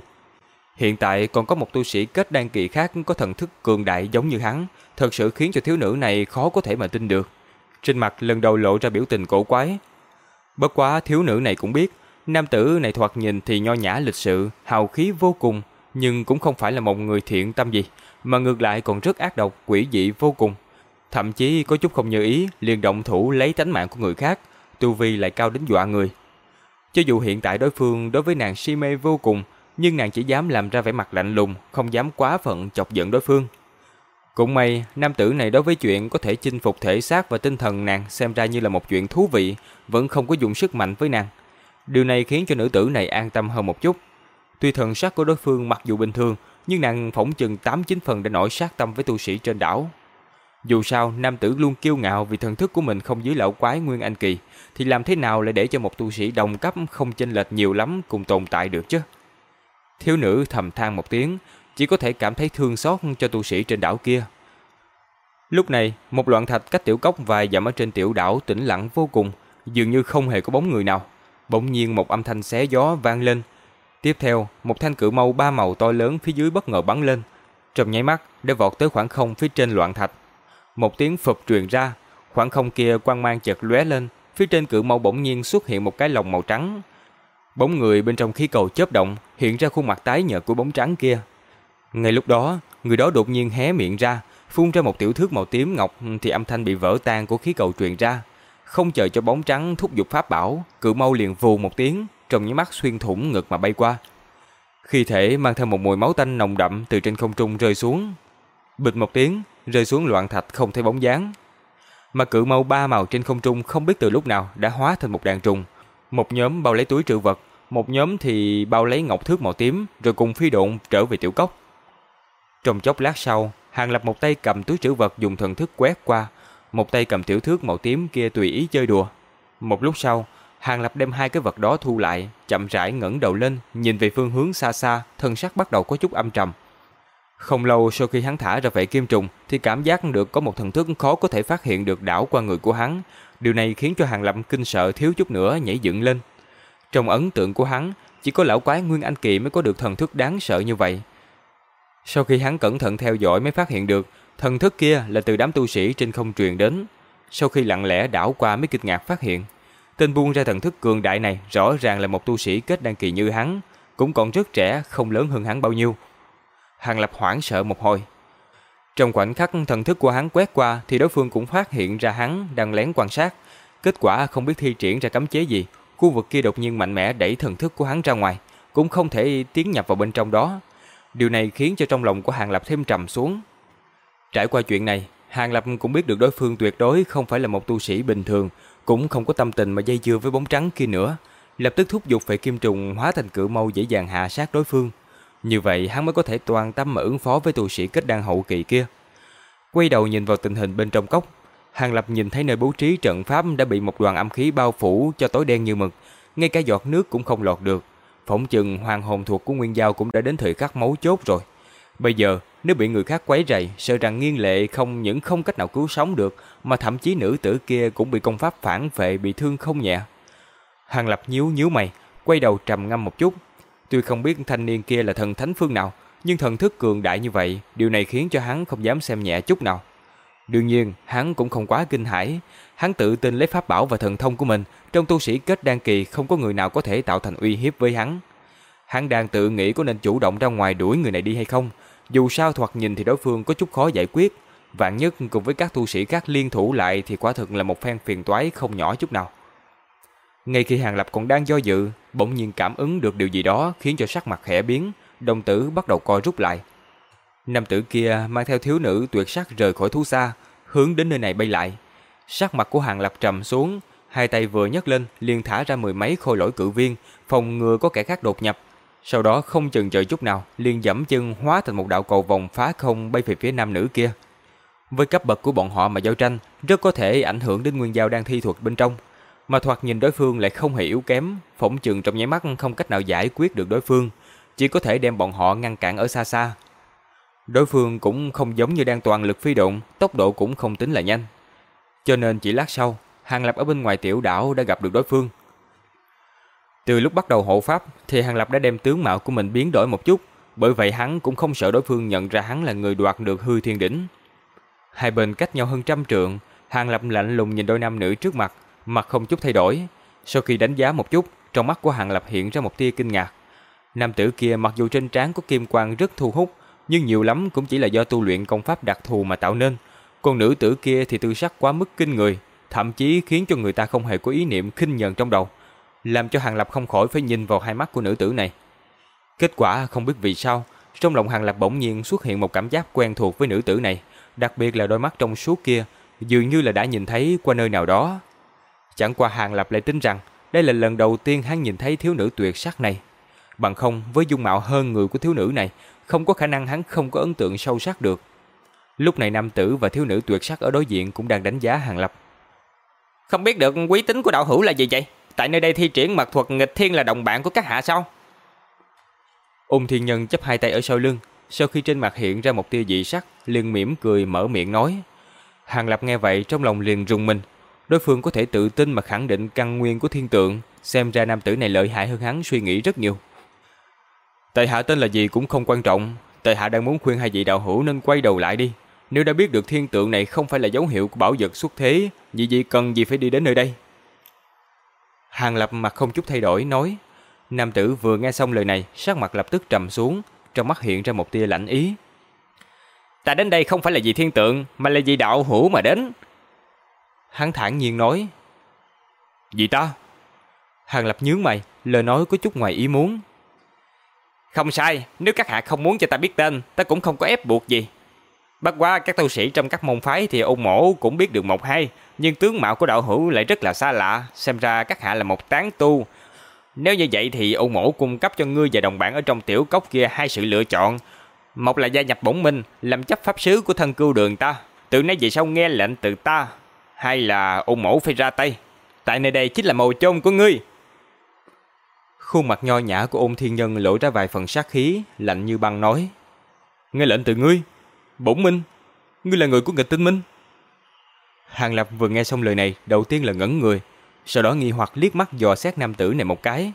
Hiện tại còn có một tu sĩ kết đan kỳ khác có thần thức cường đại giống như hắn, thật sự khiến cho thiếu nữ này khó có thể mà tin được. Trên mặt lần đầu lộ ra biểu tình cổ quái. Bất quá thiếu nữ này cũng biết, nam tử này thoạt nhìn thì nho nhã lịch sự, hào khí vô cùng, nhưng cũng không phải là một người thiện tâm gì, mà ngược lại còn rất ác độc, quỷ dị vô cùng. Thậm chí có chút không như ý, liền động thủ lấy tánh mạng của người khác, tu vi lại cao đến dọa người. Cho dù hiện tại đối phương đối với nàng si mê vô cùng, nhưng nàng chỉ dám làm ra vẻ mặt lạnh lùng, không dám quá phận chọc giận đối phương. Cũng may, nam tử này đối với chuyện có thể chinh phục thể xác và tinh thần nàng xem ra như là một chuyện thú vị, vẫn không có dùng sức mạnh với nàng. Điều này khiến cho nữ tử này an tâm hơn một chút. Tuy thần sắc của đối phương mặc dù bình thường, nhưng nàng phỏng chừng 8-9 phần đã nổi sát tâm với tu sĩ trên đảo. Dù sao, nam tử luôn kiêu ngạo vì thần thức của mình không dưới lão quái Nguyên Anh Kỳ, thì làm thế nào lại để cho một tu sĩ đồng cấp không chênh lệch nhiều lắm cùng tồn tại được chứ? Thiếu nữ thầm than một tiếng, chỉ có thể cảm thấy thương xót cho tu sĩ trên đảo kia. Lúc này, một loạn thạch cách tiểu cốc vài dặm ở trên tiểu đảo tĩnh lặng vô cùng, dường như không hề có bóng người nào. Bỗng nhiên một âm thanh xé gió vang lên. Tiếp theo, một thanh cự mâu ba màu to lớn phía dưới bất ngờ bắn lên. Trong nháy mắt, đã vọt tới khoảng không phía trên loạn thạch. Một tiếng phập truyền ra, khoảng không kia quang mang chợt lóe lên, phía trên cự mâu bỗng nhiên xuất hiện một cái lồng màu trắng. Bóng người bên trong khí cầu chớp động, hiện ra khuôn mặt tái nhợt của bóng trắng kia. Ngay lúc đó, người đó đột nhiên hé miệng ra, phun ra một tiểu thước màu tím ngọc thì âm thanh bị vỡ tan của khí cầu truyền ra. Không chờ cho bóng trắng thúc giục pháp bảo, cự mâu liền vù một tiếng, trong nháy mắt xuyên thủng ngực mà bay qua. Khi thể mang theo một mùi máu tanh nồng đậm từ trên không trung rơi xuống. Bịch một tiếng, rơi xuống loạn thạch không thấy bóng dáng. Mà cự mâu ba màu trên không trung không biết từ lúc nào đã hóa thành một đàn trùng. Một nhóm bao lấy túi trữ vật, một nhóm thì bao lấy ngọc thước màu tím rồi cùng phi độn trở về tiểu cốc. Trong chốc lát sau, Hàng Lập một tay cầm túi trữ vật dùng thần thức quét qua, một tay cầm tiểu thước màu tím kia tùy ý chơi đùa. Một lúc sau, Hàng Lập đem hai cái vật đó thu lại, chậm rãi ngẩng đầu lên, nhìn về phương hướng xa xa, thân sắc bắt đầu có chút âm trầm. Không lâu sau khi hắn thả ra vệ kim trùng thì cảm giác được có một thần thức khó có thể phát hiện được đảo qua người của hắn. Điều này khiến cho Hàng Lập kinh sợ thiếu chút nữa nhảy dựng lên. Trong ấn tượng của hắn, chỉ có lão quái Nguyên Anh Kỳ mới có được thần thức đáng sợ như vậy. Sau khi hắn cẩn thận theo dõi mới phát hiện được, thần thức kia là từ đám tu sĩ trên không truyền đến. Sau khi lặng lẽ đảo qua mới kinh ngạc phát hiện. Tên buông ra thần thức cường đại này rõ ràng là một tu sĩ kết đăng kỳ như hắn, cũng còn rất trẻ, không lớn hơn hắn bao nhiêu. Hàng Lập hoảng sợ một hồi. Trong khoảnh khắc thần thức của hắn quét qua thì đối phương cũng phát hiện ra hắn đang lén quan sát. Kết quả không biết thi triển ra cấm chế gì, khu vực kia đột nhiên mạnh mẽ đẩy thần thức của hắn ra ngoài, cũng không thể tiến nhập vào bên trong đó. Điều này khiến cho trong lòng của Hàng Lập thêm trầm xuống. Trải qua chuyện này, Hàng Lập cũng biết được đối phương tuyệt đối không phải là một tu sĩ bình thường, cũng không có tâm tình mà dây dưa với bóng trắng kia nữa. Lập tức thúc giục phải kim trùng hóa thành cự mâu dễ dàng hạ sát đối phương. Như vậy hắn mới có thể toàn tâm mà ứng phó với tu sĩ kết đan hậu kỳ kia. Quay đầu nhìn vào tình hình bên trong cốc, Hàng Lập nhìn thấy nơi bố trí trận pháp đã bị một đoàn âm khí bao phủ cho tối đen như mực, ngay cả giọt nước cũng không lọt được. phỏng chừng hoàng hồn thuộc của Nguyên Giao cũng đã đến thời khắc mấu chốt rồi. Bây giờ, nếu bị người khác quấy rầy, sợ rằng nghiên lệ không những không cách nào cứu sống được, mà thậm chí nữ tử kia cũng bị công pháp phản vệ bị thương không nhẹ. Hàng Lập nhíu nhíu mày, quay đầu trầm ngâm một chút. Tuy không biết thanh niên kia là thần thánh phương nào, nhưng thần thức cường đại như vậy, điều này khiến cho hắn không dám xem nhẹ chút nào. Đương nhiên, hắn cũng không quá kinh hãi, hắn tự tin lấy pháp bảo và thần thông của mình, trong tu sĩ kết đan kỳ không có người nào có thể tạo thành uy hiếp với hắn. Hắn đang tự nghĩ có nên chủ động ra ngoài đuổi người này đi hay không, dù sao thoạt nhìn thì đối phương có chút khó giải quyết, vạn nhất cùng với các tu sĩ khác liên thủ lại thì quả thực là một phen phiền toái không nhỏ chút nào. Ngay khi Hàng Lập còn đang do dự, bỗng nhiên cảm ứng được điều gì đó khiến cho sắc mặt khẽ biến, đồng tử bắt đầu co rút lại. Nam tử kia mang theo thiếu nữ tuyệt sắc rời khỏi thú xa, hướng đến nơi này bay lại. Sắc mặt của Hàng Lập trầm xuống, hai tay vừa nhấc lên liền thả ra mười mấy khôi lỗi cự viên, phòng ngừa có kẻ khác đột nhập. Sau đó không chần chờ chút nào, liền dẫm chân hóa thành một đạo cầu vòng phá không bay về phía nam nữ kia. Với cấp bậc của bọn họ mà giao tranh, rất có thể ảnh hưởng đến nguyên giao đang thi thuật bên trong. Mà thoạt nhìn đối phương lại không hề yếu kém, phỏng chừng trong nháy mắt không cách nào giải quyết được đối phương, chỉ có thể đem bọn họ ngăn cản ở xa xa. Đối phương cũng không giống như đang toàn lực phi động, tốc độ cũng không tính là nhanh. Cho nên chỉ lát sau, Hàng Lập ở bên ngoài tiểu đảo đã gặp được đối phương. Từ lúc bắt đầu hộ pháp thì Hàng Lập đã đem tướng mạo của mình biến đổi một chút, bởi vậy hắn cũng không sợ đối phương nhận ra hắn là người đoạt được hư thiên đỉnh. Hai bên cách nhau hơn trăm trượng, Hàng Lập lạnh lùng nhìn đôi nam nữ trước mặt, mặt không chút thay đổi. Sau khi đánh giá một chút, trong mắt của Hàng Lập hiện ra một tia kinh ngạc. Nam tử kia mặc dù trên trán có kim quang rất thu hút, nhưng nhiều lắm cũng chỉ là do tu luyện công pháp đặc thù mà tạo nên. Còn nữ tử kia thì tư sắc quá mức kinh người, thậm chí khiến cho người ta không hề có ý niệm khinh nhờn trong đầu, làm cho Hàng Lập không khỏi phải nhìn vào hai mắt của nữ tử này. Kết quả không biết vì sao, trong lòng Hàng Lập bỗng nhiên xuất hiện một cảm giác quen thuộc với nữ tử này, đặc biệt là đôi mắt trong suốt kia, dường như là đã nhìn thấy qua nơi nào đó. Chẳng qua Hàng Lập lại tin rằng đây là lần đầu tiên hắn nhìn thấy thiếu nữ tuyệt sắc này. Bằng không, với dung mạo hơn người của thiếu nữ này, không có khả năng hắn không có ấn tượng sâu sắc được. Lúc này nam tử và thiếu nữ tuyệt sắc ở đối diện cũng đang đánh giá Hàng Lập. Không biết được quý tính của đạo hữu là gì vậy? Tại nơi đây thi triển mật thuật nghịch thiên là đồng bạn của các hạ sao? Ung thiên nhân chấp hai tay ở sau lưng, sau khi trên mặt hiện ra một tia dị sắc, liền mỉm cười mở miệng nói. Hàng Lập nghe vậy trong lòng liền rùng mình. Đối phương có thể tự tin mà khẳng định căn nguyên của thiên tượng, xem ra nam tử này lợi hại hơn hắn suy nghĩ rất nhiều. Tại hạ tên là gì cũng không quan trọng, tại hạ đang muốn khuyên hai vị đạo hữu nên quay đầu lại đi. Nếu đã biết được thiên tượng này không phải là dấu hiệu của bảo vật xuất thế, vì gì cần gì phải đi đến nơi đây? Hàng Lập mặt không chút thay đổi nói. Nam tử vừa nghe xong lời này, sắc mặt lập tức trầm xuống, trong mắt hiện ra một tia lạnh ý. Ta đến đây không phải là vì thiên tượng, mà là vì đạo hữu mà đến. Hắn thản nhiên nói. Gì ta? Hàng Lập nhướng mày, lời nói có chút ngoài ý muốn. Không sai, nếu các hạ không muốn cho ta biết tên, ta cũng không có ép buộc gì. Bất quá các tu sĩ trong các môn phái thì ông mổ cũng biết được một hai, nhưng tướng mạo của đạo hữu lại rất là xa lạ, xem ra các hạ là một tán tu. Nếu như vậy thì ông mổ cung cấp cho ngươi và đồng bạn ở trong tiểu cốc kia hai sự lựa chọn. Một là gia nhập bổn minh, làm chấp pháp sứ của thân cưu đường ta, từ nay về sau nghe lệnh từ ta hay là ôn mẫu phải ra tay, tại nơi đây chính là mồ chôn của ngươi. Khuôn mặt nho nhã của ôn thiên nhân lộ ra vài phần sát khí, lạnh như băng nói. Nghe lệnh từ ngươi, bổn minh, ngươi là người của nghịch tinh minh. Hàng Lập vừa nghe xong lời này, đầu tiên là ngẩn người, sau đó nghi hoặc liếc mắt dò xét nam tử này một cái.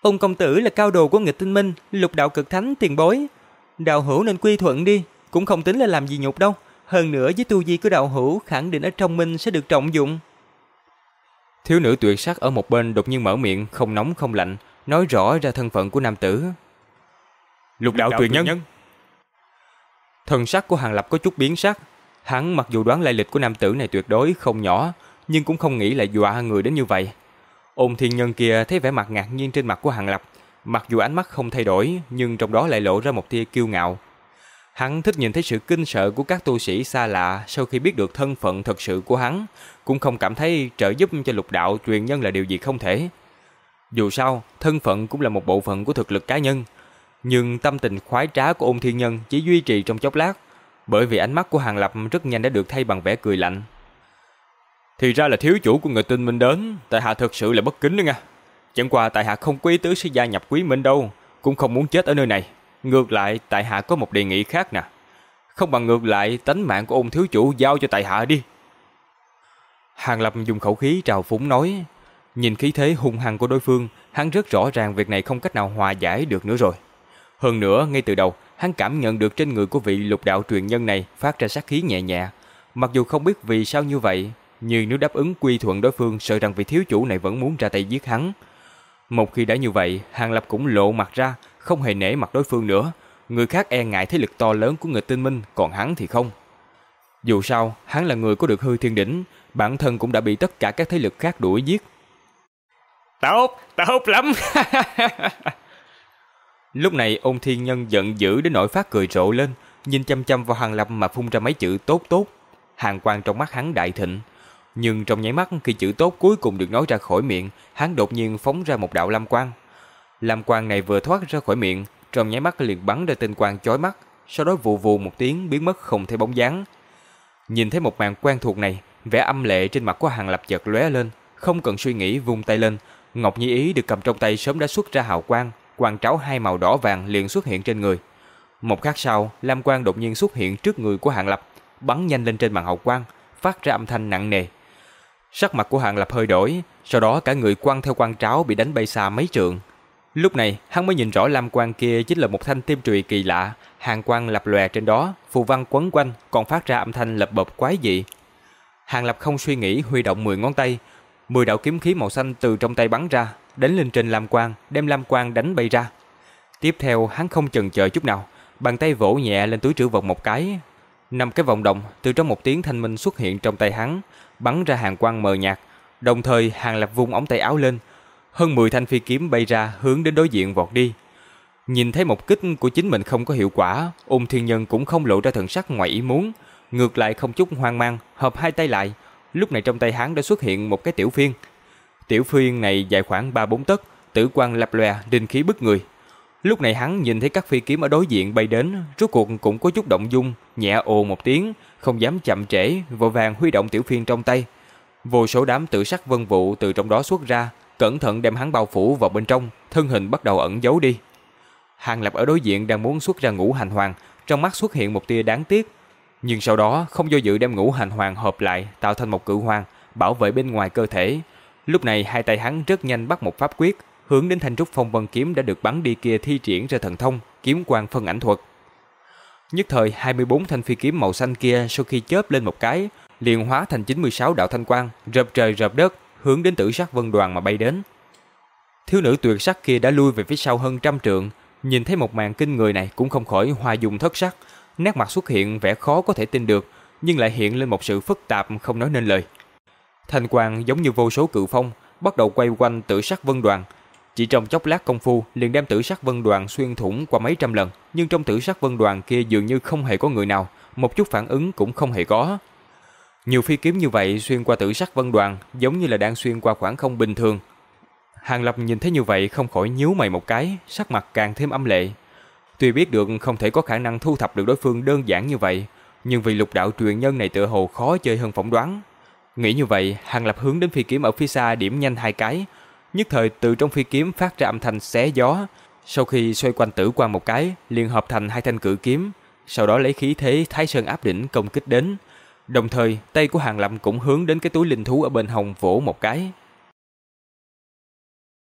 Ông công tử là cao đồ của nghịch tinh minh, lục đạo cực thánh tiền bối. Đạo hữu nên quy thuận đi, cũng không tính là làm gì nhục đâu. Hơn nữa với tu vi của đạo hữu khẳng định ở trong minh sẽ được trọng dụng. Thiếu nữ tuyệt sắc ở một bên đột nhiên mở miệng, không nóng không lạnh, nói rõ ra thân phận của nam tử. Lục đạo tuyệt nhân. nhân. Thần sắc của Hàng Lập có chút biến sắc. Hắn mặc dù đoán lai lịch của nam tử này tuyệt đối không nhỏ, nhưng cũng không nghĩ lại dọa người đến như vậy. Ôn thiên nhân kia thấy vẻ mặt ngạc nhiên trên mặt của Hàng Lập, mặc dù ánh mắt không thay đổi, nhưng trong đó lại lộ ra một tia kiêu ngạo. Hắn thích nhìn thấy sự kinh sợ của các tu sĩ xa lạ sau khi biết được thân phận thật sự của hắn, cũng không cảm thấy trợ giúp cho lục đạo truyền nhân là điều gì không thể. Dù sao, thân phận cũng là một bộ phận của thực lực cá nhân, nhưng tâm tình khoái trá của ôn thiên nhân chỉ duy trì trong chốc lát, bởi vì ánh mắt của Hàng Lập rất nhanh đã được thay bằng vẻ cười lạnh. Thì ra là thiếu chủ của người tinh minh đến, tại hạ thật sự là bất kính đó nha. Chẳng qua tại hạ không quý tứ sẽ gia nhập quý minh đâu, cũng không muốn chết ở nơi này. Ngược lại, tại hạ có một đề nghị khác nè. Không bằng ngược lại, tánh mạng của ông thiếu chủ giao cho tại hạ đi. Hàng Lập dùng khẩu khí trào phúng nói, nhìn khí thế hung hăng của đối phương, hắn rất rõ ràng việc này không cách nào hòa giải được nữa rồi. Hơn nữa, ngay từ đầu, hắn cảm nhận được trên người của vị lục đạo truyền nhân này phát ra sát khí nhẹ nhẹ. Mặc dù không biết vì sao như vậy, nhưng nếu đáp ứng quy thuận đối phương sợ rằng vị thiếu chủ này vẫn muốn ra tay giết hắn. Một khi đã như vậy, Hàng Lập cũng lộ mặt ra, không hề nể mặt đối phương nữa. Người khác e ngại thế lực to lớn của người tinh minh, còn hắn thì không. Dù sao, hắn là người có được hư thiên đỉnh, bản thân cũng đã bị tất cả các thế lực khác đuổi giết. Tốt, tốt lắm. Lúc này ôn thiên nhân giận dữ đến nỗi phát cười rộ lên, nhìn chăm chăm vào hàng lập mà phun ra mấy chữ tốt tốt. Hàng quang trong mắt hắn đại thịnh. Nhưng trong nháy mắt khi chữ tốt cuối cùng được nói ra khỏi miệng, hắn đột nhiên phóng ra một đạo lam quang. Lam quang này vừa thoát ra khỏi miệng, trong nháy mắt liền bắn ra tinh quang chói mắt, sau đó vù vù một tiếng biến mất không thấy bóng dáng. Nhìn thấy một màn quen thuộc này, vẻ âm lệ trên mặt của Hàng Lập chợt lóe lên, không cần suy nghĩ vung tay lên, Ngọc Nhi Ý được cầm trong tay sớm đã xuất ra hào quang, quang tráo hai màu đỏ vàng liền xuất hiện trên người. Một khắc sau, lam quang đột nhiên xuất hiện trước người của Hạng Lập, bắn nhanh lên trên màn hào quang, phát ra âm thanh nặng nề. Sắc mặt của Hạng Lập hơi đổi, sau đó cả người quăng theo quang tráo bị đánh bay xa mấy trượng. Lúc này, hắn mới nhìn rõ lam quang kia chính là một thanh tiêm trụy kỳ lạ, hàng quang lập lòe trên đó, phù văn quấn quanh, còn phát ra âm thanh lập bập quái dị. Hàng Lập không suy nghĩ huy động 10 ngón tay, 10 đạo kiếm khí màu xanh từ trong tay bắn ra, đánh lên trên lam quang, đem lam quang đánh bay ra. Tiếp theo, hắn không chần chờ chút nào, bàn tay vỗ nhẹ lên túi trữ vật một cái, năm cái vòng đồng từ trong một tiếng thanh minh xuất hiện trong tay hắn, bắn ra hàng quang mờ nhạt, đồng thời Hàng Lập vung ống tay áo lên, hơn 10 thanh phi kiếm bay ra hướng đến đối diện vọt đi. Nhìn thấy một kích của chính mình không có hiệu quả, ôn thiên nhân cũng không lộ ra thần sắc ngoài ý muốn, ngược lại không chút hoang mang, hợp hai tay lại. Lúc này trong tay hắn đã xuất hiện một cái tiểu phiên. Tiểu phiên này dài khoảng 3-4 tấc, tử quang lập lòe, đinh khí bức người. Lúc này hắn nhìn thấy các phi kiếm ở đối diện bay đến, rốt cuộc cũng có chút động dung, nhẹ ồ một tiếng, không dám chậm trễ, vội vàng huy động tiểu phiên trong tay. Vô số đám tự sắc vân vụ từ trong đó xuất ra, cẩn thận đem hắn bao phủ vào bên trong, thân hình bắt đầu ẩn giấu đi. Hàng Lập ở đối diện đang muốn xuất ra ngũ hành hoàng, trong mắt xuất hiện một tia đáng tiếc. Nhưng sau đó không do dự đem ngũ hành hoàng hợp lại tạo thành một cự hoàng, bảo vệ bên ngoài cơ thể. Lúc này hai tay hắn rất nhanh bắt một pháp quyết, hướng đến thanh trúc phong vân kiếm đã được bắn đi kia thi triển ra thần thông, kiếm quang phân ảnh thuật. Nhất thời 24 thanh phi kiếm màu xanh kia sau khi chớp lên một cái, liền hóa thành 96 đạo thanh quang, rợp trời rợp đất, hướng đến tử sắc vân đoàn mà bay đến. Thiếu nữ tuyệt sắc kia đã lui về phía sau hơn trăm trượng, nhìn thấy một màn kinh người này cũng không khỏi hoa dung thất sắc, nét mặt xuất hiện vẻ khó có thể tin được, nhưng lại hiện lên một sự phức tạp không nói nên lời. thành quang giống như vô số cự phong, bắt đầu quay quanh tử sắc vân đoàn. Chỉ trong chốc lát công phu liền đem tử sắc vân đoàn xuyên thủng qua mấy trăm lần, nhưng trong tử sắc vân đoàn kia dường như không hề có người nào, một chút phản ứng cũng không hề có. Nhiều phi kiếm như vậy xuyên qua tử sắc vân đoàn giống như là đang xuyên qua khoảng không bình thường. Hàng Lập nhìn thấy như vậy không khỏi nhíu mày một cái, sắc mặt càng thêm âm lệ. Tuy biết được không thể có khả năng thu thập được đối phương đơn giản như vậy, nhưng vì lục đạo truyền nhân này tựa hồ khó chơi hơn phỏng đoán. Nghĩ như vậy, Hàng Lập hướng đến phi kiếm ở phía xa điểm nhanh hai cái, nhất thời từ trong phi kiếm phát ra âm thanh xé gió. Sau khi xoay quanh tử quan một cái, liền hợp thành hai thanh cử kiếm, sau đó lấy khí thế Thái Sơn áp đỉnh công kích đến. Đồng thời, tay của Hàng Lập cũng hướng đến cái túi linh thú ở bên hông vỗ một cái.